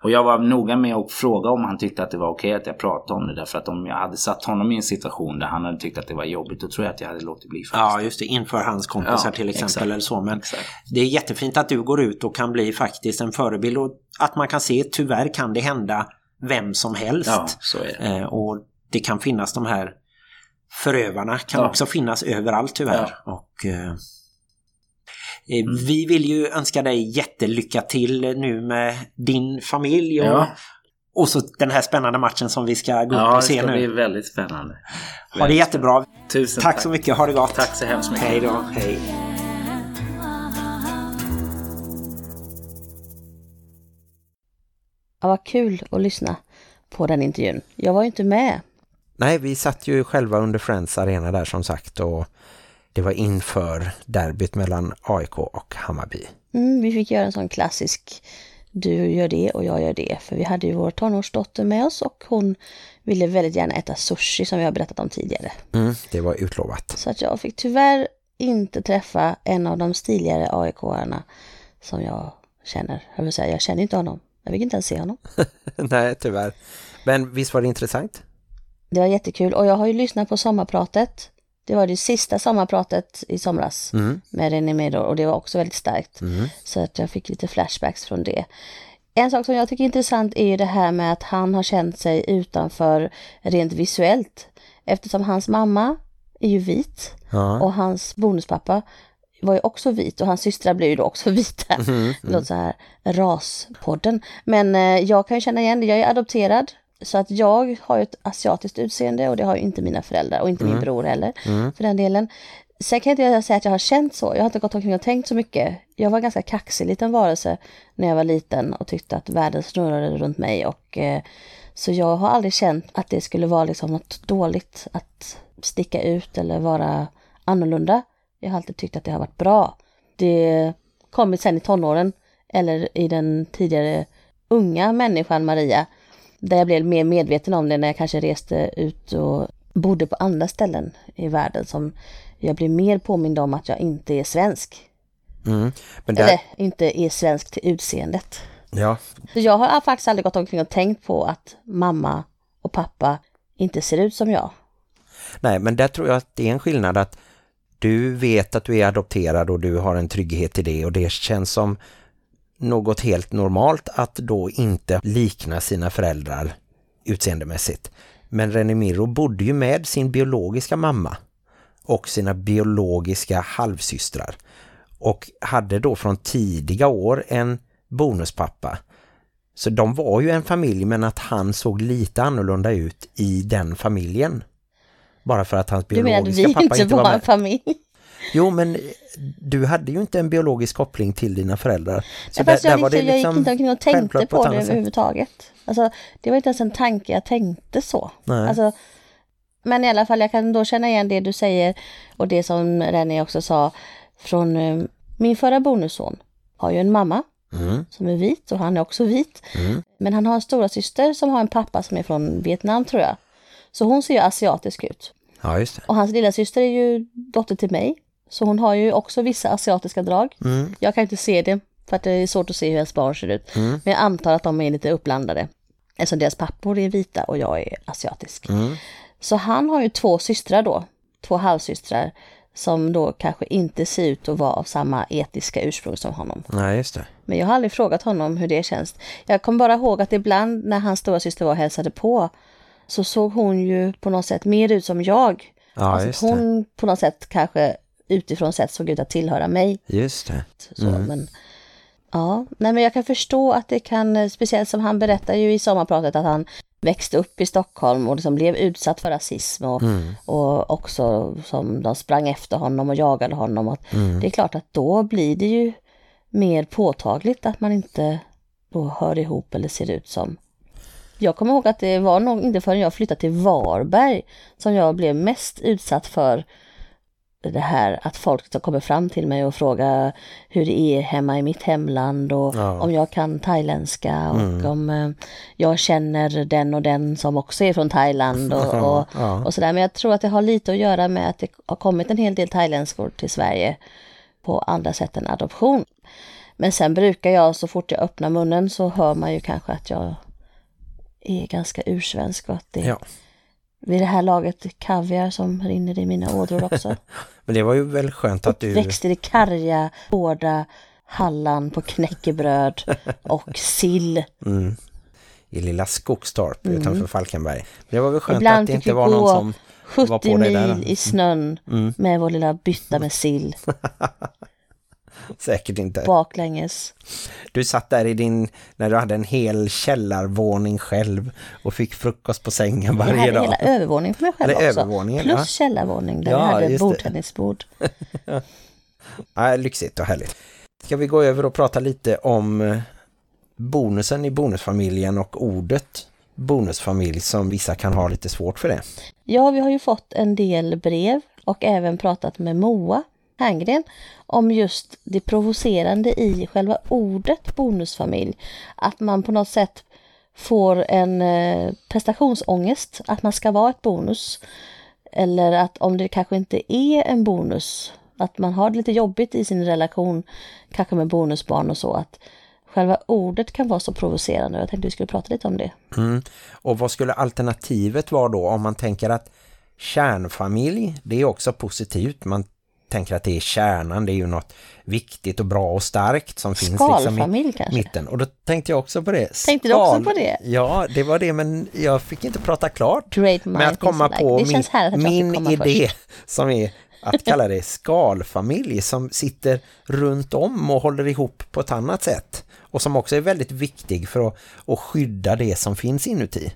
Och jag var noga med att fråga om han tyckte att det var okej att jag pratade om det. Därför att om jag hade satt honom i en situation där han hade tyckt att det var jobbigt, då tror jag att jag hade låtit bli faktiskt. Ja, just det. Inför hans kompisar Ja, till exempel exakt. eller så. Men Exakt. det är jättefint att du går ut och kan bli faktiskt en förebild och att man kan se tyvärr kan det hända vem som helst. Ja, så är det. Eh, och det kan finnas de här förövarna kan Ja. också finnas överallt tyvärr. Och, eh, eh, Vi vill ju önska dig jättelycka till nu med din familj och, Ja. och så den här spännande matchen som vi ska gå upp Ja, och det se ska bli nu. väldigt spännande. Ha det jättebra. Tusen Tack så mycket, ha det gott. Tack så hemskt mycket. Hej då, hej. Ja, vad kul att lyssna på den intervjun. Jag var ju inte med. Nej, vi satt ju själva under Friends Arena där som sagt och det var inför derbyt mellan AIK och Hammarby. Mm, vi fick göra en sån klassisk du gör det och jag gör det. För vi hade ju vår tonårsdotter med oss och hon ville väldigt gärna äta sushi som vi har berättat om tidigare. Mm, det var utlovat. Så att jag fick tyvärr inte träffa en av de stiligare AIK-arna som jag känner. Jag vill säga, jag känner inte honom. Jag fick inte ens se honom. Nej, tyvärr. Men visst var det intressant? Det var jättekul och jag har ju lyssnat på sommarpratet. Det var det sista sommarpratet i somras Mm. med René Medor och det var också väldigt starkt. Mm. Så att jag fick lite flashbacks från det. En sak som jag tycker är intressant är ju det här med att han har känt sig utanför rent visuellt. Eftersom hans mamma är ju vit Ja. och hans bonuspappa var ju också vit och hans systrar blev ju då också vita. Mhm, Det låter så här raspodden. Men eh, jag kan ju känna igen det, jag är adopterad. Så att jag har ju ett asiatiskt utseende och det har ju inte mina föräldrar och inte min bror heller för den delen. Sen kan inte jag säga att jag har känt så. Jag har inte gått omkring och tänkt så mycket. Jag var en ganska kaxig liten varelse när jag var liten och tyckte att världen snurrade runt mig. Och, eh, så jag har aldrig känt att det skulle vara liksom något dåligt att sticka ut eller vara annorlunda. Jag har alltid tyckt att det har varit bra. Det kommit sen i tonåren eller i den tidigare unga människan Maria. Där jag blev mer medveten om det när jag kanske reste ut och bodde på andra ställen i världen som jag blev mer påmind om att jag inte är svensk. Mm. Men där, Eller inte är svensk till utseendet. ja, Så jag har faktiskt aldrig gått omkring och tänkt på att mamma och pappa inte ser ut som jag. nej, men där tror jag att det är en skillnad att du vet att du är adopterad och du har en trygghet i det och det känns som något helt normalt att då inte likna sina föräldrar utseendemässigt. Men René Miro bodde ju med sin biologiska mamma och sina biologiska halvsystrar och hade då från tidiga år en bonuspappa. Så de var ju en familj men att han såg lite annorlunda ut i den familjen. Bara för att hans Du menar att biologiska vi pappa inte inte var var en familj? Jo, men du hade ju inte en biologisk koppling till dina föräldrar. Så Nej, fast jag, var liksom, jag gick inte omkring och tänkte på ett det överhuvudtaget. Alltså, det var inte ens en tanke jag tänkte så. Nej. Alltså, men i alla fall, jag kan då känna igen det du säger och det som René också sa från eh, min förra bonusson. Har ju en mamma Mm, som är vit och han är också vit. mm, Men han har en stora syster som har en pappa som är från Vietnam tror jag. Så hon ser ju asiatisk ut. ja, just det. Och hans lilla syster är ju dotter till mig. Så hon har ju också vissa asiatiska drag. Mm, Jag kan inte se det för att det är svårt att se hur ens barn ser ut. Mm. Men jag antar att de är lite uppblandade. Eftersom deras pappor är vita och jag är asiatisk. mm, Så han har ju två systrar då, två halvsystrar, som då kanske inte ser ut att vara av samma etiska ursprung som honom. nej, just det. Men jag har aldrig frågat honom hur det känns. Jag kommer bara ihåg att ibland när hans stora syster var och hälsade på så såg hon ju på något sätt mer ut som jag. Ja, alltså hon på något sätt kanske utifrån sett såg ut att tillhöra mig. Just det. Så, men, ja, nej, men jag kan förstå att det kan, speciellt som han berättar ju i sommarpratet att han växte upp i Stockholm och liksom blev utsatt för rasism och, och också som de sprang efter honom och jagade honom. Och Det är klart att då blir det ju mer påtagligt att man inte då hör ihop eller ser ut som. Jag kommer ihåg att det var nog inte förrän jag flyttade till Varberg som jag blev mest utsatt för det här att folk kommer fram till mig och frågar hur det är hemma i mitt hemland och Ja. om jag kan thailändska och om eh, jag känner den och den som också är från Thailand och, och, ja. och sådär. Men jag tror att det har lite att göra med att det har kommit en hel del thailändskor till Sverige på andra sätt än adoption. Men sen brukar jag, så fort jag öppnar munnen så hör man ju kanske att jag är ganska ursvensk och att det Ja. Vid det här laget kaviar som rinner i mina ådror också. Men det var ju väl skönt att du... Växter i karga, hårda hallan på knäckebröd och sill. Mm, I lilla Skogstorp utanför Falkenberg. Men det var väl skönt Mm. Ibland att det inte var någon som var 70 på dig mil. Mm. i snön med vår lilla bytta med sill Säkert inte. baklänges. Du satt där i din, när du hade en hel källarvåning själv och fick frukost på sängen Jag varje hade dag. hela övervåningen för mig själv Eller också. Plus ja. källarvåning där Ja, vi hade bordtennisbord. Ja, lyxigt och härligt. Ska vi gå över och prata lite om eh, bonusen i bonusfamiljen och ordet bonusfamilj som vissa kan ha lite svårt för det. Ja, vi har ju fått en del brev och även pratat med Moa Herngren om just det provocerande i själva ordet bonusfamilj. Att man på något sätt får en eh, prestationsångest, att man ska vara ett bonus. Eller att om det kanske inte är en bonus, att man har det lite jobbigt i sin relation, kanske med bonusbarn och så, att själva ordet kan vara så provocerande. Jag tänkte vi skulle prata lite om det. Mm. Och vad skulle alternativet vara då om man tänker att kärnfamilj, det är också positivt. Man tänker att det är kärnan, det är ju något viktigt och bra och starkt som finns liksom i kanske? mitten. Och då tänkte jag också på det. Tänkte du också på det? Ja, det var det, men jag fick inte prata klart Great med att komma på alike. Det min, att min idé först. som är att kalla det skalfamilj som sitter runt om och håller ihop på ett annat sätt. Och som också är väldigt viktig för att, att skydda det som finns inuti.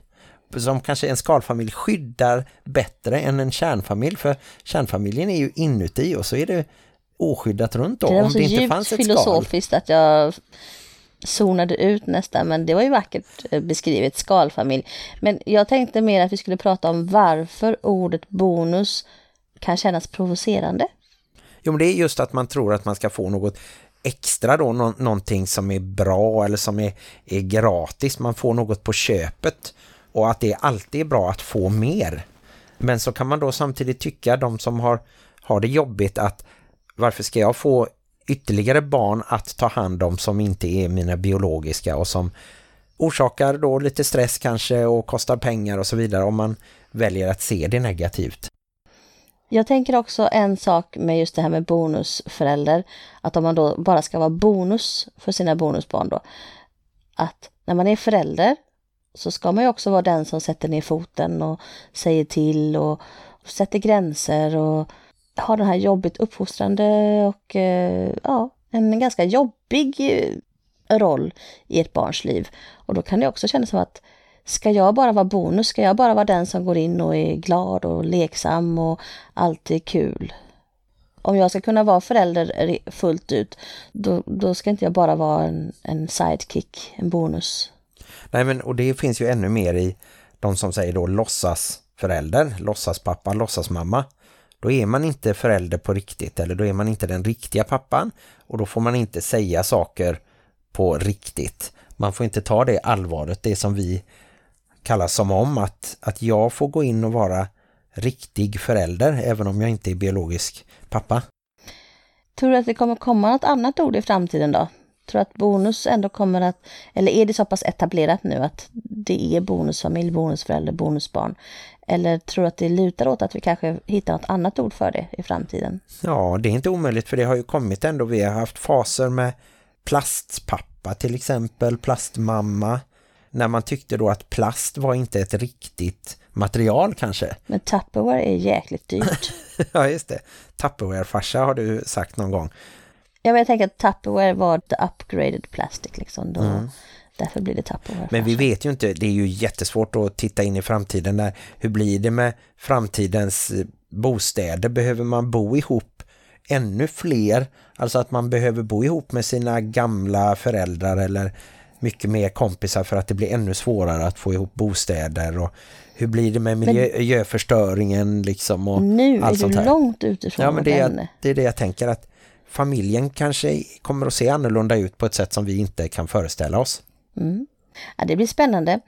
Som kanske en skalfamilj skyddar bättre än en kärnfamilj. För kärnfamiljen är ju inuti och så är det oskyddat runt om. Det var om så det inte djupt fanns ett skal. filosofiskt att jag zonade ut nästan, men det var ju vackert eh, beskrivet, skalfamilj. Men jag tänkte mer att vi skulle prata om varför ordet bonus kan kännas provocerande. Jo, men det är just att man tror att man ska få något extra då, nå någonting som är bra eller som är, är gratis. Man får något på köpet och att det alltid är bra att få mer. Men så kan man då samtidigt tycka, de som har, har det jobbigt, att varför ska jag få ytterligare barn att ta hand om som inte är mina biologiska och som orsakar då lite stress kanske och kostar pengar och så vidare om man väljer att se det negativt. Jag tänker också en sak med just det här med bonusförälder, att om man då bara ska vara bonus för sina bonusbarn då, att när man är förälder så ska man ju också vara den som sätter ner foten och säger till och, och sätter gränser och har den här jobbigt uppfostrande och eh, ja, en ganska jobbig eh, roll i ett barns liv. Och då kan det också kännas som att ska jag bara vara bonus? Ska jag bara vara den som går in och är glad och leksam och alltid kul? Om jag ska kunna vara förälder fullt ut, då, då ska inte jag bara vara en, en sidekick, en bonus. Nej men och det finns ju ännu mer i de som säger då låtsas förälder, låtsas pappa, låtsas mamma. Då är man inte förälder på riktigt eller då är man inte den riktiga pappan och då får man inte säga saker på riktigt. Man får inte ta det allvaret, det som vi kallar som om att, att jag får gå in och vara riktig förälder även om jag inte är biologisk pappa. Tror du att det kommer komma något annat ord i framtiden då? Tror att bonus ändå kommer att, eller är det så pass etablerat nu att det är bonusfamilj, bonusförälder, bonusbarn? Eller tror du att det lutar åt att vi kanske hittar något annat ord för det i framtiden? Ja, det är inte omöjligt för det har ju kommit ändå. Vi har haft faser med plastpappa till exempel, plastmamma. När man tyckte då att plast var inte ett riktigt material kanske. Men Tupperware är jäkligt dyrt. ja, just det. Tupperware-farsa har du sagt någon gång. Ja, men jag tänker att Tupperware var the upgraded plastic liksom. Då, Därför blir det Tupperware. Mm. Men vi vet ju inte, det är ju jättesvårt att titta in i framtiden. Där. Hur blir det med framtidens eh, bostäder? Behöver man bo ihop ännu fler? Alltså att man behöver bo ihop med sina gamla föräldrar eller mycket mer kompisar för att det blir ännu svårare att få ihop bostäder och hur blir det med miljö, miljöförstöringen liksom och Nu allt är sånt du här. långt utifrån Ja, men det är, det är det jag tänker att familjen kanske kommer att se annorlunda ut på ett sätt som vi inte kan föreställa oss. Ja, det blir spännande.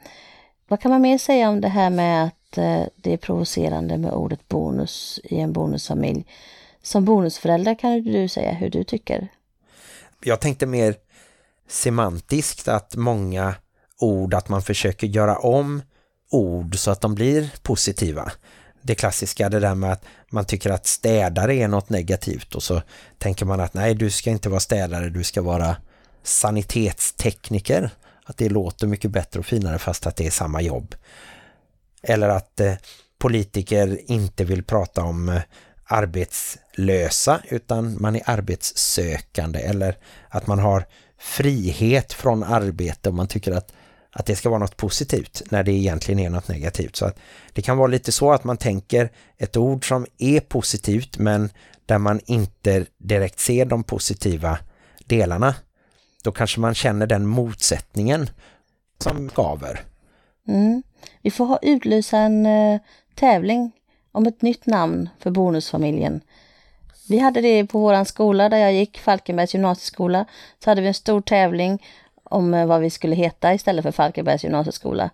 Vad kan man mer säga om det här med att eh, det är provocerande med ordet bonus i en bonusfamilj? Som bonusförälder kan du säga hur du tycker. Jag tänkte mer semantiskt att många ord, att man försöker göra om ord så att de blir positiva. Det klassiska, det där med att man tycker att städare är något negativt och så tänker man att nej, du ska inte vara städare, du ska vara sanitetstekniker. Att det låter mycket bättre och finare fast att det är samma jobb. Eller att eh, politiker inte vill prata om eh, arbetslösa utan man är arbetssökande eller att man har frihet från arbete och man tycker att, att det ska vara något positivt när det egentligen är något negativt. Så att det kan vara lite så att man tänker ett ord som är positivt men där man inte direkt ser de positiva delarna. Då kanske man känner den motsättningen som gaver. Mm. Vi får ha utlysa en eh, tävling om ett nytt namn för bonusfamiljen. Vi hade det på våran skola där jag gick, Falkenbergs gymnasieskola. Så hade vi en stor tävling om eh, vad vi skulle heta istället för Falkenbergs gymnasieskola.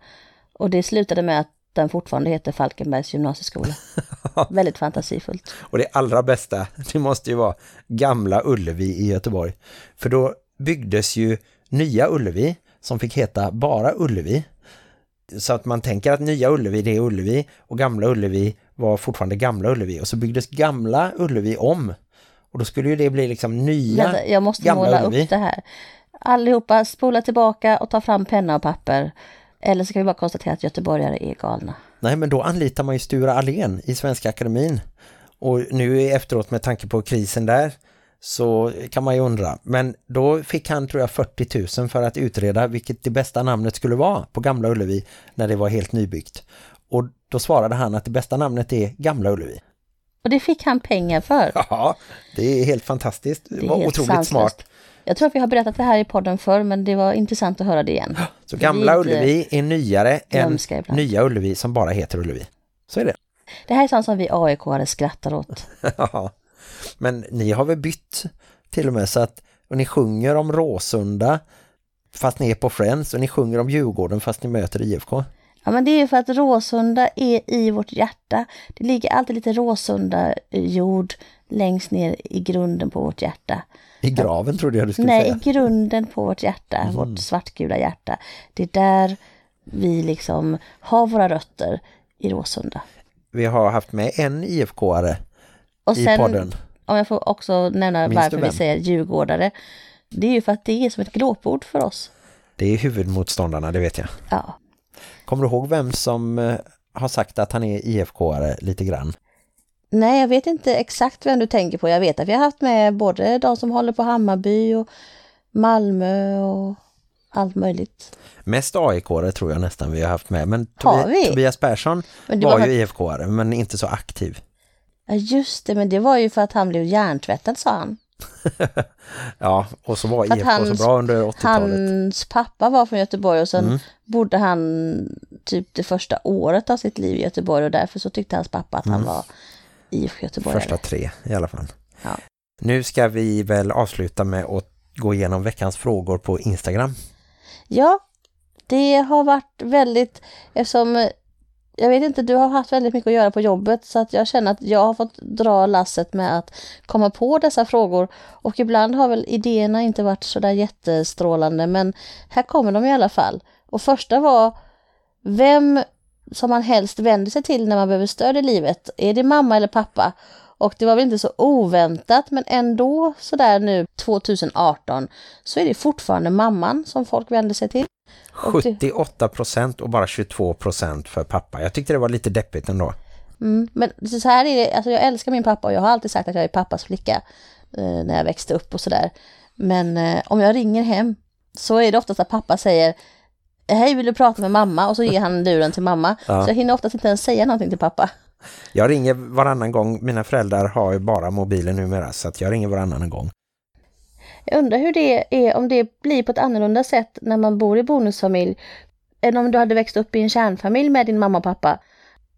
Och det slutade med att den fortfarande heter Falkenbergs gymnasieskola. Väldigt fantasifullt. Och det allra bästa, det måste ju vara Gamla Ullevi i Göteborg. För då byggdes ju Nya Ullevi som fick heta bara Ullevi. Så att man tänker att Nya Ullevi det är Ullevi och Gamla Ullevi var fortfarande Gamla Ullevi. Och så byggdes Gamla Ullevi om Och då skulle ju det bli liksom nya Vänta, jag måste gamla måla Ullevi. upp det här. Allihopa spola tillbaka och ta fram penna och papper. Eller så kan vi bara konstatera att göteborgare är galna. Nej, men då anlitar man ju Stura Allén i Svenska Akademin. Och nu efteråt med tanke på krisen där så kan man ju undra. Men då fick han tror jag 40 000 för att utreda vilket det bästa namnet skulle vara på Gamla Ullevi när det var helt nybyggt. Och då svarade han att det bästa namnet är Gamla Ullevi. Och det fick han pengar för. Ja, det är helt fantastiskt. Det var otroligt sanslöst. smart. Jag tror att vi har berättat det här i podden förr men det var intressant att höra det igen. Så Gamla Ullevi är nyare än ibland. Nya Ullevi som bara heter Ullevi. Så är det. Det här är sånt som vi AIK-are skrattar åt. Ja, men ni har väl bytt till och med så att och ni sjunger om Råsunda fast ni är på Friends och ni sjunger om Djurgården fast ni möter IFK. Ja men det är för att Råsunda är i vårt hjärta. Det ligger alltid lite Råsunda jord längst ner i grunden på vårt hjärta. I graven trodde jag du skulle Nej, säga. i grunden på vårt hjärta, Mm. vårt svartgula hjärta. Det är där vi liksom har våra rötter i Råsunda. Vi har haft med en IFK-are i sen, podden. om jag får också nämna Minns varför vi säger djurgårdare. Det är ju för att det är som ett glåpord för oss. Det är huvudmotståndarna, det vet jag. Ja. Kommer du ihåg vem som eh, har sagt att han är IFK-are lite grann? Nej, jag vet inte exakt vem du tänker på. Jag vet att vi har haft med både de som håller på Hammarby och Malmö och allt möjligt. Mest AIK-are tror jag nästan vi har haft med. Men Tobi- vi? Tobias Persson var, var ju IFK-are men inte så aktiv. Ja, just det, men det var ju för att han blev hjärntvättad, sa han. Ja, och så var IFK hans- så bra under 80-talet. Hans pappa var från Göteborg och sen Mm. Bodde han typ det första året av sitt liv i Göteborg och därför så tyckte hans pappa att han var IFK Göteborg. Mm. Första tre i alla fall. Ja. Nu ska vi väl avsluta med att gå igenom veckans frågor på Instagram. Ja, det har varit väldigt, eftersom jag vet inte, du har haft väldigt mycket att göra på jobbet så att jag känner att jag har fått dra lasset med att komma på dessa frågor och ibland har väl idéerna inte varit så där jättestrålande men här kommer de i alla fall. Och första var vem som man helst vänder sig till när man behöver stöd i livet. Är det mamma eller pappa? Och det var väl inte så oväntat men ändå sådär nu 2018 så är det fortfarande mamman som folk vänder sig till. Och det- 78% och bara 22% för pappa. Jag tyckte det var lite deppigt ändå. Mm, men så så här är det, alltså jag älskar min pappa och jag har alltid sagt att jag är pappas flicka eh, när jag växte upp och sådär. Men eh, om jag ringer hem så är det oftast att pappa säger Hej, vill du prata med mamma? Och så ger han luren till mamma. Ja. Så jag hinner oftast inte ens säga någonting till pappa. Jag ringer varannan gång. Mina föräldrar har ju bara mobilen numera så att jag ringer varannan gång. Jag undrar hur det är, om det blir på ett annorlunda sätt när man bor i bonusfamilj än om du hade växt upp i en kärnfamilj med din mamma och pappa.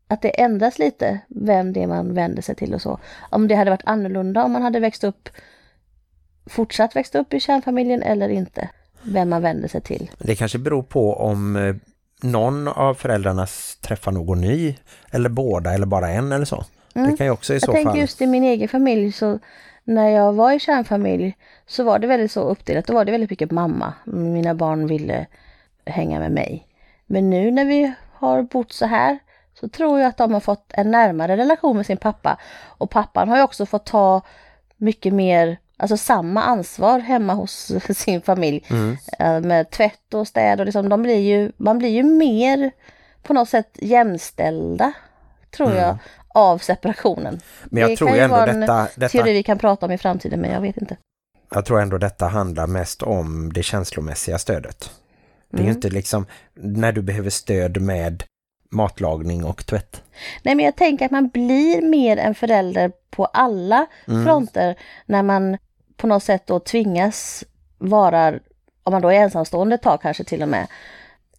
Att det ändras lite vem det är man vänder sig till och så. Om det hade varit annorlunda om man hade växt upp, fortsatt växt upp i kärnfamiljen eller inte. Vem man vänder sig till. Det kanske beror på om eh, någon av föräldrarna träffar någon ny eller båda eller bara en eller så. Det kan ju också i Jag så tänker fall. just i min egen familj så när jag var i kärnfamilj så var det väldigt så uppdelat. Då var det väldigt mycket mamma. Mina barn ville hänga med mig. Men nu när vi har bott så här så tror jag att de har fått en närmare relation med sin pappa. Och pappan har ju också fått ta mycket mer, alltså samma ansvar hemma hos sin familj. Eh, Med tvätt och städ och liksom, de blir ju, man blir ju mer på något sätt jämställda, tror jag, av separationen. Men jag det tror kan ju ändå vara en detta, detta, teori vi kan prata om i framtiden, men jag vet inte. jag tror ändå detta handlar mest om det känslomässiga stödet. Det är Mm. ju inte liksom när du behöver stöd med matlagning och tvätt. Nej, men jag tänker att man blir mer en förälder på alla Mm. fronter när man på något sätt då tvingas vara, om man då är ensamstående ett tag kanske till och med,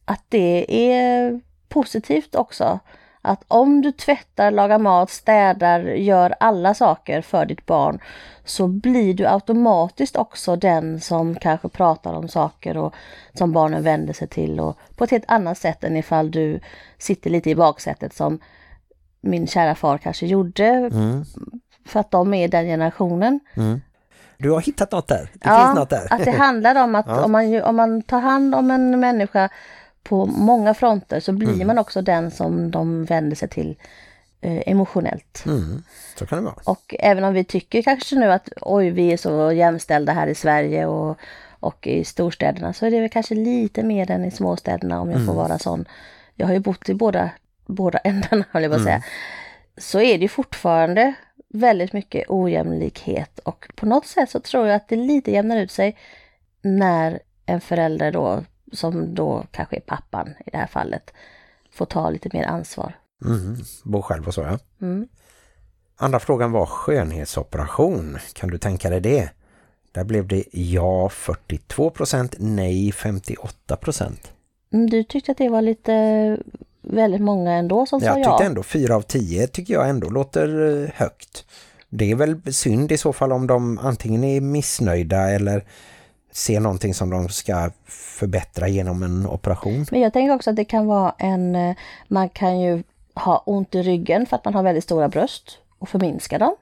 att det är positivt också. Att om du tvättar, lagar mat, städar, gör alla saker för ditt barn så blir du automatiskt också den som kanske pratar om saker och som barnen vänder sig till och på ett helt annat sätt än ifall du sitter lite i baksätet som min kära far kanske gjorde Mm. för att de är den generationen. Du har hittat något där. Det Ja, finns något där. att det handlar om att Ja. om, man, om man tar hand om en människa på många fronter så blir Mm. man också den som de vänder sig till eh, emotionellt. Mm, så kan det vara. Och även om vi tycker kanske nu att oj, vi är så jämställda här i Sverige och, och i storstäderna så är det väl kanske lite mer än i småstäderna om jag får vara sån. Jag har ju bott i båda, båda ändarna, höll jag att säga. Så är det fortfarande väldigt mycket ojämlikhet och på något sätt så tror jag att det lite jämnar ut sig när en förälder då, som då kanske är pappan i det här fallet, får ta lite mer ansvar. Mm, bo själv och så, ja. Mm. Andra frågan var skönhetsoperation. Kan du tänka dig det? Där blev det ja 42%, nej 58%. Mm, Du tyckte att det var lite väldigt många ändå som sa Jag ja. tyckte ändå 4 av 10 tycker jag ändå låter eh, högt. Det är väl synd i så fall om de antingen är missnöjda eller ser någonting som de ska förbättra genom en operation. Men jag tänker också att det kan vara en, eh, man kan ju ha ont i ryggen för att man har väldigt stora bröst och förminska dem.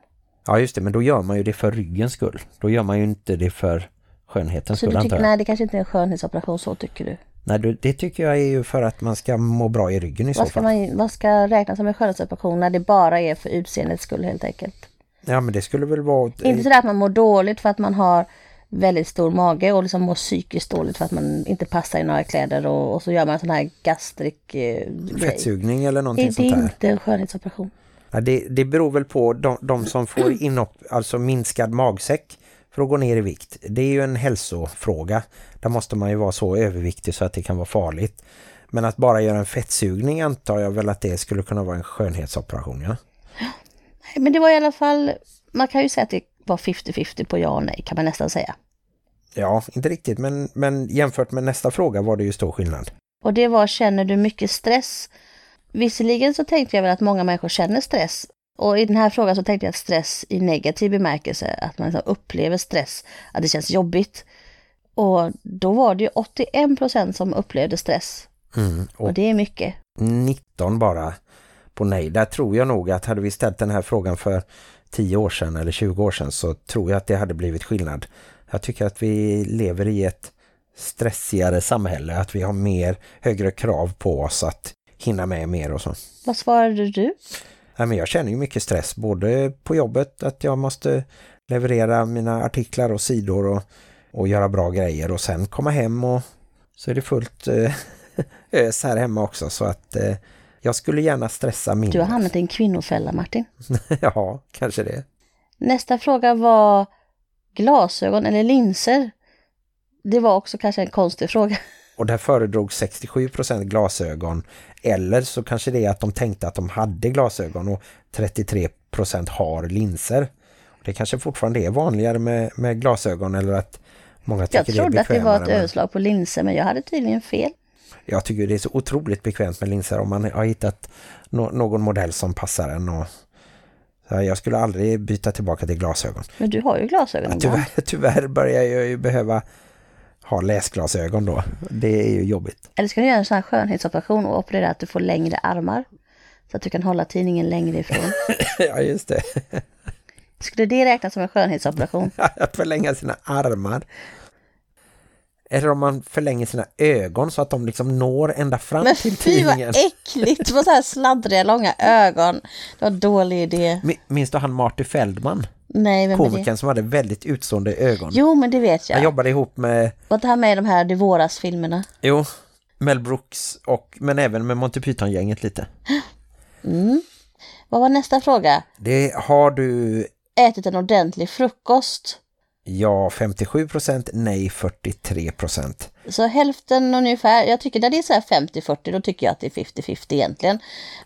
Ja just det, men då gör man ju det för ryggens skull. Då gör man ju inte det för skönhetens Så skull du tycker, jag. nej det kanske inte är en skönhetsoperation så tycker du. Nej, det tycker jag är ju för att man ska må bra i ryggen i så Vad ska, fall. man, vad ska räknas som en skönhetsoperation när det bara är för utseendets skull helt enkelt? Ja men det skulle väl vara... Inte sådär att man mår dåligt för att man har väldigt stor mage och liksom mår psykiskt dåligt för att man inte passar i några kläder och, och så gör man en sån här gastrik eh. Fettsugning eller Det, någonting det sånt är här. inte en skönhetsoperation. Ja, det, det beror väl på de, de som får inop, alltså minskad magsäck för att gå ner i vikt. Det är ju en hälsofråga. Där måste man ju vara så överviktig så att det kan vara farligt. Men att bara göra en fettsugning antar jag väl att det skulle kunna vara en skönhetsoperation, ja. Men det var i alla fall, man kan ju säga att det var 50-50 på ja och nej kan man nästan säga. Ja, inte riktigt, men, men jämfört med nästa fråga var det ju stor skillnad. Och det var, känner du mycket stress? Visserligen så tänkte jag väl att många människor känner stress. Och i den här frågan så tänkte jag att stress i negativ bemärkelse, att man liksom upplever stress, att det känns jobbigt. Och då var det ju 81 procent som upplevde stress. Mm. Och Och det är mycket. 19 bara på nej. Där tror jag nog att hade vi ställt den här frågan för 10 år sedan eller 20 år sedan så tror jag att det hade blivit skillnad. Jag tycker att vi lever i ett stressigare samhälle, att vi har mer högre krav på oss att hinna med mer och så. Vad svarade du? Nej, men jag känner ju mycket stress både på jobbet att jag måste leverera mina artiklar och sidor och, och göra bra grejer och sen komma hem och så är det fullt eh, ös här hemma också så att eh, jag skulle gärna stressa Du mindre. har hamnat i en kvinnofälla Martin. ja, kanske det. Nästa fråga var glasögon eller linser. Det var också kanske en konstig fråga. Och där föredrog 67% glasögon eller så kanske det är att de tänkte att de hade glasögon och 33% har linser. Det kanske fortfarande är vanligare med, med glasögon eller att många tycker Jag det är trodde att det var ett överslag på linser men jag hade tydligen fel. Jag tycker det är så otroligt bekvämt med linser om man har hittat no någon modell som passar en. Och, jag skulle aldrig byta tillbaka till glasögon. Men du har ju glasögon Ja, tyvärr, tyvärr börjar jag ju behöva ha läsglasögon då. Det är ju jobbigt. Eller ska du göra en sån här skönhetsoperation och operera att du får längre armar? Så att du kan hålla tidningen längre ifrån. ja, just det. Skulle det räknas som en skönhetsoperation? Att förlänga sina armar. Eller om man förlänger sina ögon så att de liksom når ända fram Men till fy vad tidningen. äckligt! Vad så här sladdriga, långa ögon. Det var en dålig idé. Mi- Minns du han Marty Feldman? Nej, vem är det? Komikern som hade väldigt utstående ögon. Jo, men det vet Han jag. jobbade ihop med Var det här med de här De Våras-filmerna? Jo, Mel Brooks och, men även med Monty Python-gänget lite. Vad var nästa fråga? Det har du Ätit en ordentlig frukost. Ja 57%, nej 43%. Så hälften ungefär, jag tycker när det är så här 50-40 då tycker jag att det är 50-50 egentligen.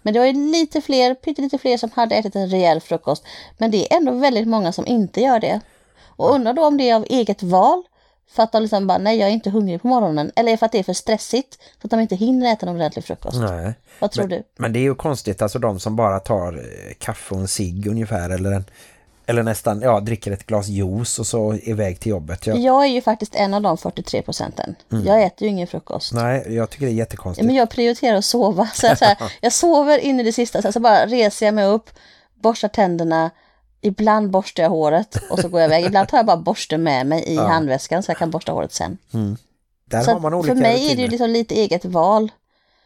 Men det var ju lite fler, pyttelite fler som hade ätit en rejäl frukost. Men det är ändå väldigt många som inte gör det. Och undrar då om det är av eget val. För att de liksom bara, nej jag är inte hungrig på morgonen. Eller för att det är för stressigt. Så att de inte hinner äta en ordentlig frukost. Nej. Vad tror men, du? Men det är ju konstigt, alltså de som bara tar eh, kaffe och en cigg ungefär eller en eller nästan, ja, dricker ett glas juice och så iväg till jobbet. Jag, Jag är ju faktiskt en av de 43 procenten. Jag äter ju ingen frukost. Nej, jag tycker det är jättekonstigt. Men jag prioriterar att sova. Så jag, så här, jag sover in i det sista, sen så bara reser jag mig upp, borstar tänderna, ibland borstar jag håret och så går jag iväg. Ibland tar jag bara borsten med mig i handväskan så jag kan borsta håret sen. Där Så har man olika för mig är det ju rutiner. liksom lite eget val.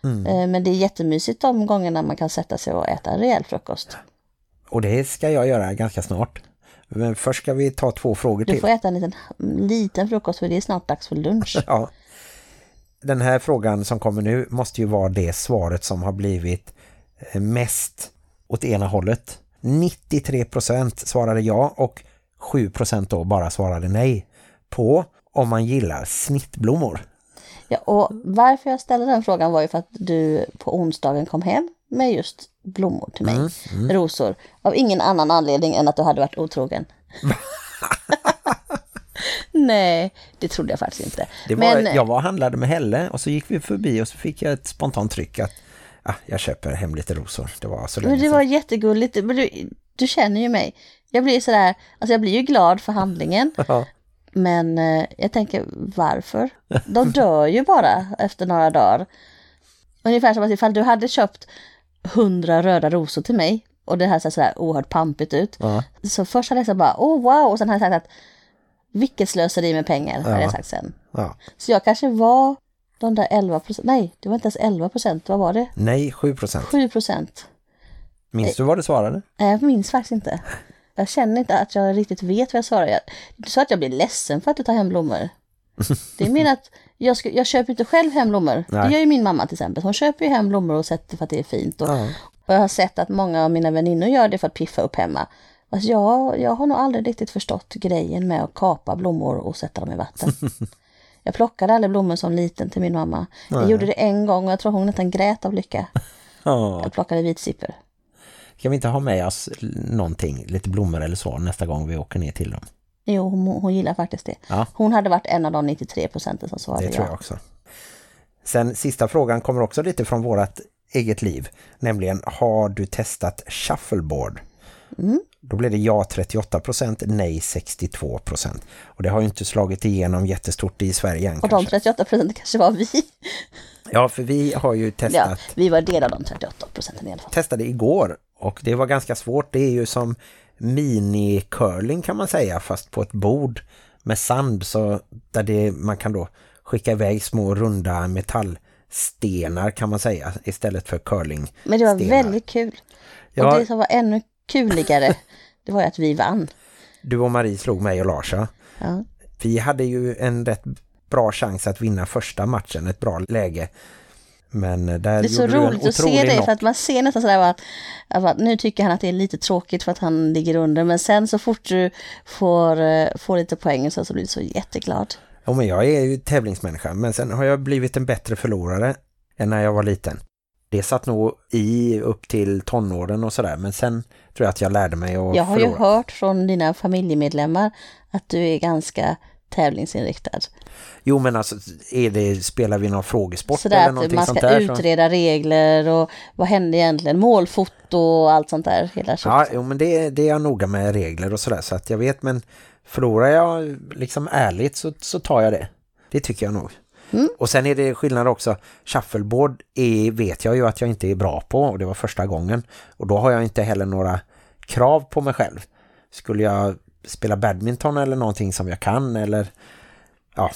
Eh, Men det är jättemysigt de gångerna man kan sätta sig och äta en rejäl frukost. Och det ska jag göra ganska snart. Men först ska vi ta två frågor Du till. får äta en liten, liten frukost för det är snart dags för lunch. Ja. Den här frågan som kommer nu måste ju vara det svaret som har blivit eh, mest åt ena hållet. 93% svarade ja och 7% då bara svarade nej på om man gillar snittblommor. Ja, och varför jag ställde den frågan var ju för att du på onsdagen kom hem med just blommor till mig. Rosor. Av ingen annan anledning än att du hade varit otrogen. Nej, det trodde jag faktiskt inte. Var, Men Jag var handlade med Helle och så gick vi förbi och så fick jag ett spontant tryck att ah, jag köper hem lite rosor. Det var så länge Men det var jättegulligt. Men du, du känner ju mig. Jag blir sådär, alltså jag blir ju glad för handlingen. Men eh, jag tänker, varför? De dör ju bara efter några dagar. Ungefär som att ifall du hade köpt hundra röda rosor till mig och det här ser sådär oerhört pampigt ut. Ja. Så först hade jag sagt bara, oh wow, och sen hade jag sagt att vilket slöseri med pengar, hade jag sagt sen. Ja. Så jag kanske var de där 11 procent, nej, det var inte ens 11 procent, vad var det? Nej, 7%. 7 procent. Minns du vad du svarade? Nej, jag minns faktiskt inte. Jag känner inte att jag riktigt vet vad jag svarar. Det är inte så att jag blir ledsen för att du tar hem blommor. Det är mer att jag, ska, jag köper inte själv hem blommor. Nej. Det gör ju min mamma till exempel. Hon köper ju hem blommor och sätter för att det är fint. Och, Ja. och jag har sett att många av mina väninnor gör det för att piffa upp hemma. Alltså jag, jag har nog aldrig riktigt förstått grejen med att kapa blommor och sätta dem i vatten. Jag plockade aldrig blommor som liten till min mamma. Jag gjorde det en gång och jag tror hon nästan grät av lycka. Ja. Jag plockade vitsipper. Ska vi inte ha med oss någonting, lite blommor eller så nästa gång vi åker ner till dem? Jo, hon, hon gillar faktiskt det. Ja. Hon hade varit en av de 93 procenten som svarade Det tror ja. jag också. Sen sista frågan kommer också lite från vårat eget liv. Nämligen, har du testat shuffleboard? Mm. Då blev det ja 38%, nej 62%. Och det har ju inte slagit igenom jättestort i Sverige än Och de kanske. 38 procenten kanske var vi. Ja, för vi har ju Ja, testat, vi var del av de 38 procenten i alla fall. testade igår och det var ganska svårt. Det är ju som mini-curling kan man säga, fast på ett bord med sand så där det, man kan då skicka iväg små runda metallstenar kan man säga istället för curling. Men det var väldigt kul. Ja. Och det som var ännu kuligare, det var att vi vann. Du och Marie slog mig och Larsa. Ja. Vi hade ju en rätt bra chans att vinna första matchen, ett bra läge. Men där Det är så roligt att se dig för att man ser nästan sådär att, att nu tycker han att det är lite tråkigt för att han ligger under. Men sen så fort du får, eh, får lite poäng så, så blir du så jätteglad. Ja, men jag är ju tävlingsmänniska, men sen har jag blivit en bättre förlorare än när jag var liten. Det satt nog i upp till tonåren och sådär, men sen tror jag att jag lärde mig att Jag har förlora. ju hört från dina familjemedlemmar att du är ganska tävlingsinriktad. Jo, men alltså, är det, spelar vi någon frågesport Sådär eller att någonting man sånt ska där? så- utreda regler och vad hände egentligen, målfoto och allt sånt där. Hela Ja, jo, men det, det är jag noga med regler och sådär, så att jag vet, men förlorar jag liksom ärligt så, så tar jag det. Det tycker jag nog. Mm. Och sen är det skillnad också. Shuffleboard är, vet jag ju att jag inte är bra på och det var första gången. Och då har jag inte heller några krav på mig själv. Skulle jag spela badminton eller någonting som jag kan eller ja,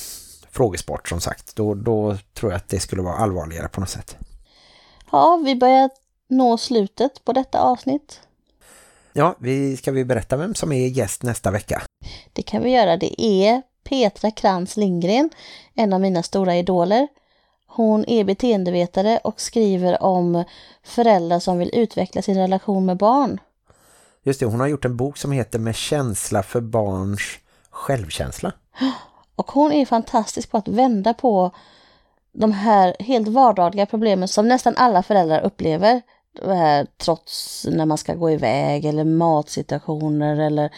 frågesport som sagt, då, då tror jag att det skulle vara allvarligare på något sätt. ja, vi börjar nå slutet på detta avsnitt. Ja, vi, ska vi berätta vem som är gäst nästa vecka? Det kan vi göra. Det är Petra Krantz Lindgren, en av mina stora idoler. Hon är beteendevetare och skriver om föräldrar som vill utveckla sin relation med barn. Just det, hon har gjort en bok som heter Med känsla för barns självkänsla. Och hon är fantastisk på att vända på de här helt vardagliga problemen som nästan alla föräldrar upplever. Det här, trots när man ska gå iväg eller matsituationer eller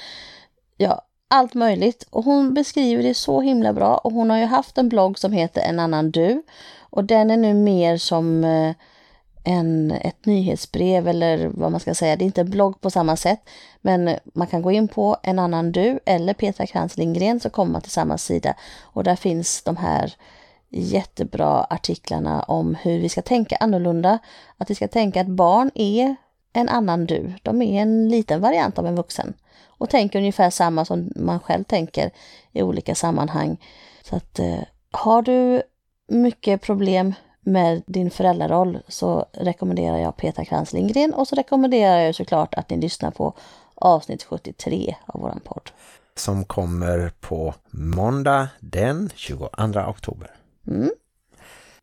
ja, allt möjligt. Och hon beskriver det så himla bra och hon har ju haft en blogg som heter En annan du. Och den är nu mer som eh, en, ett nyhetsbrev eller vad man ska säga. Det är inte en blogg på samma sätt. Men man kan gå in på En annan du eller Petra Krantz Lindgren så kommer man till samma sida. Och där finns de här jättebra artiklarna om hur vi ska tänka annorlunda. Att vi ska tänka att barn är en annan du. De är en liten variant av en vuxen. Och tänker ungefär samma som man själv tänker i olika sammanhang. Så att eh, har du mycket problem med din föräldraroll så rekommenderar jag Petra Krantz Lindgren och så rekommenderar jag såklart att ni lyssnar på avsnitt 73 av våran podd. Som kommer på måndag den 22 oktober. Mm.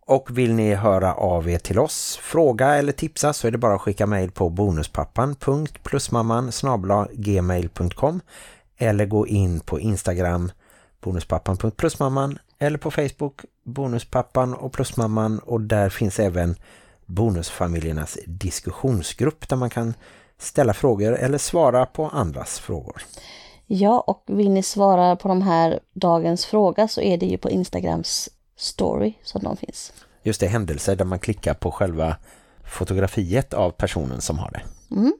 Och vill ni höra av er till oss, fråga eller tipsa så är det bara att skicka mejl på bonuspappan.plusmamman gmail.com eller gå in på Instagram bonuspappan.plusmamman eller på Facebook bonuspappan och plusmamman och där finns även bonusfamiljernas diskussionsgrupp där man kan ställa frågor eller svara på andras frågor. Ja, och vill ni svara på de här dagens fråga så är det ju på Instagrams story som de finns. Just det, händelser där man klickar på själva fotografiet av personen som har det. Mm.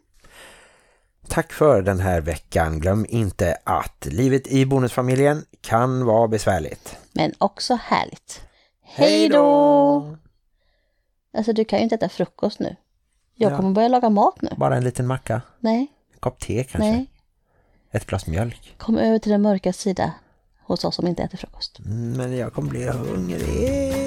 Tack för den här veckan. Glöm inte att livet i bonusfamiljen kan vara besvärligt. Men också härligt. Hej då! Alltså du kan ju inte äta frukost nu. Jag Ja. kommer börja laga mat nu. Bara en liten macka. Nej, En kopp te kanske. nej. Ett glas mjölk. Kom över till den mörka sida hos oss som inte äter frukost. Mm, Men jag kommer bli hungrig.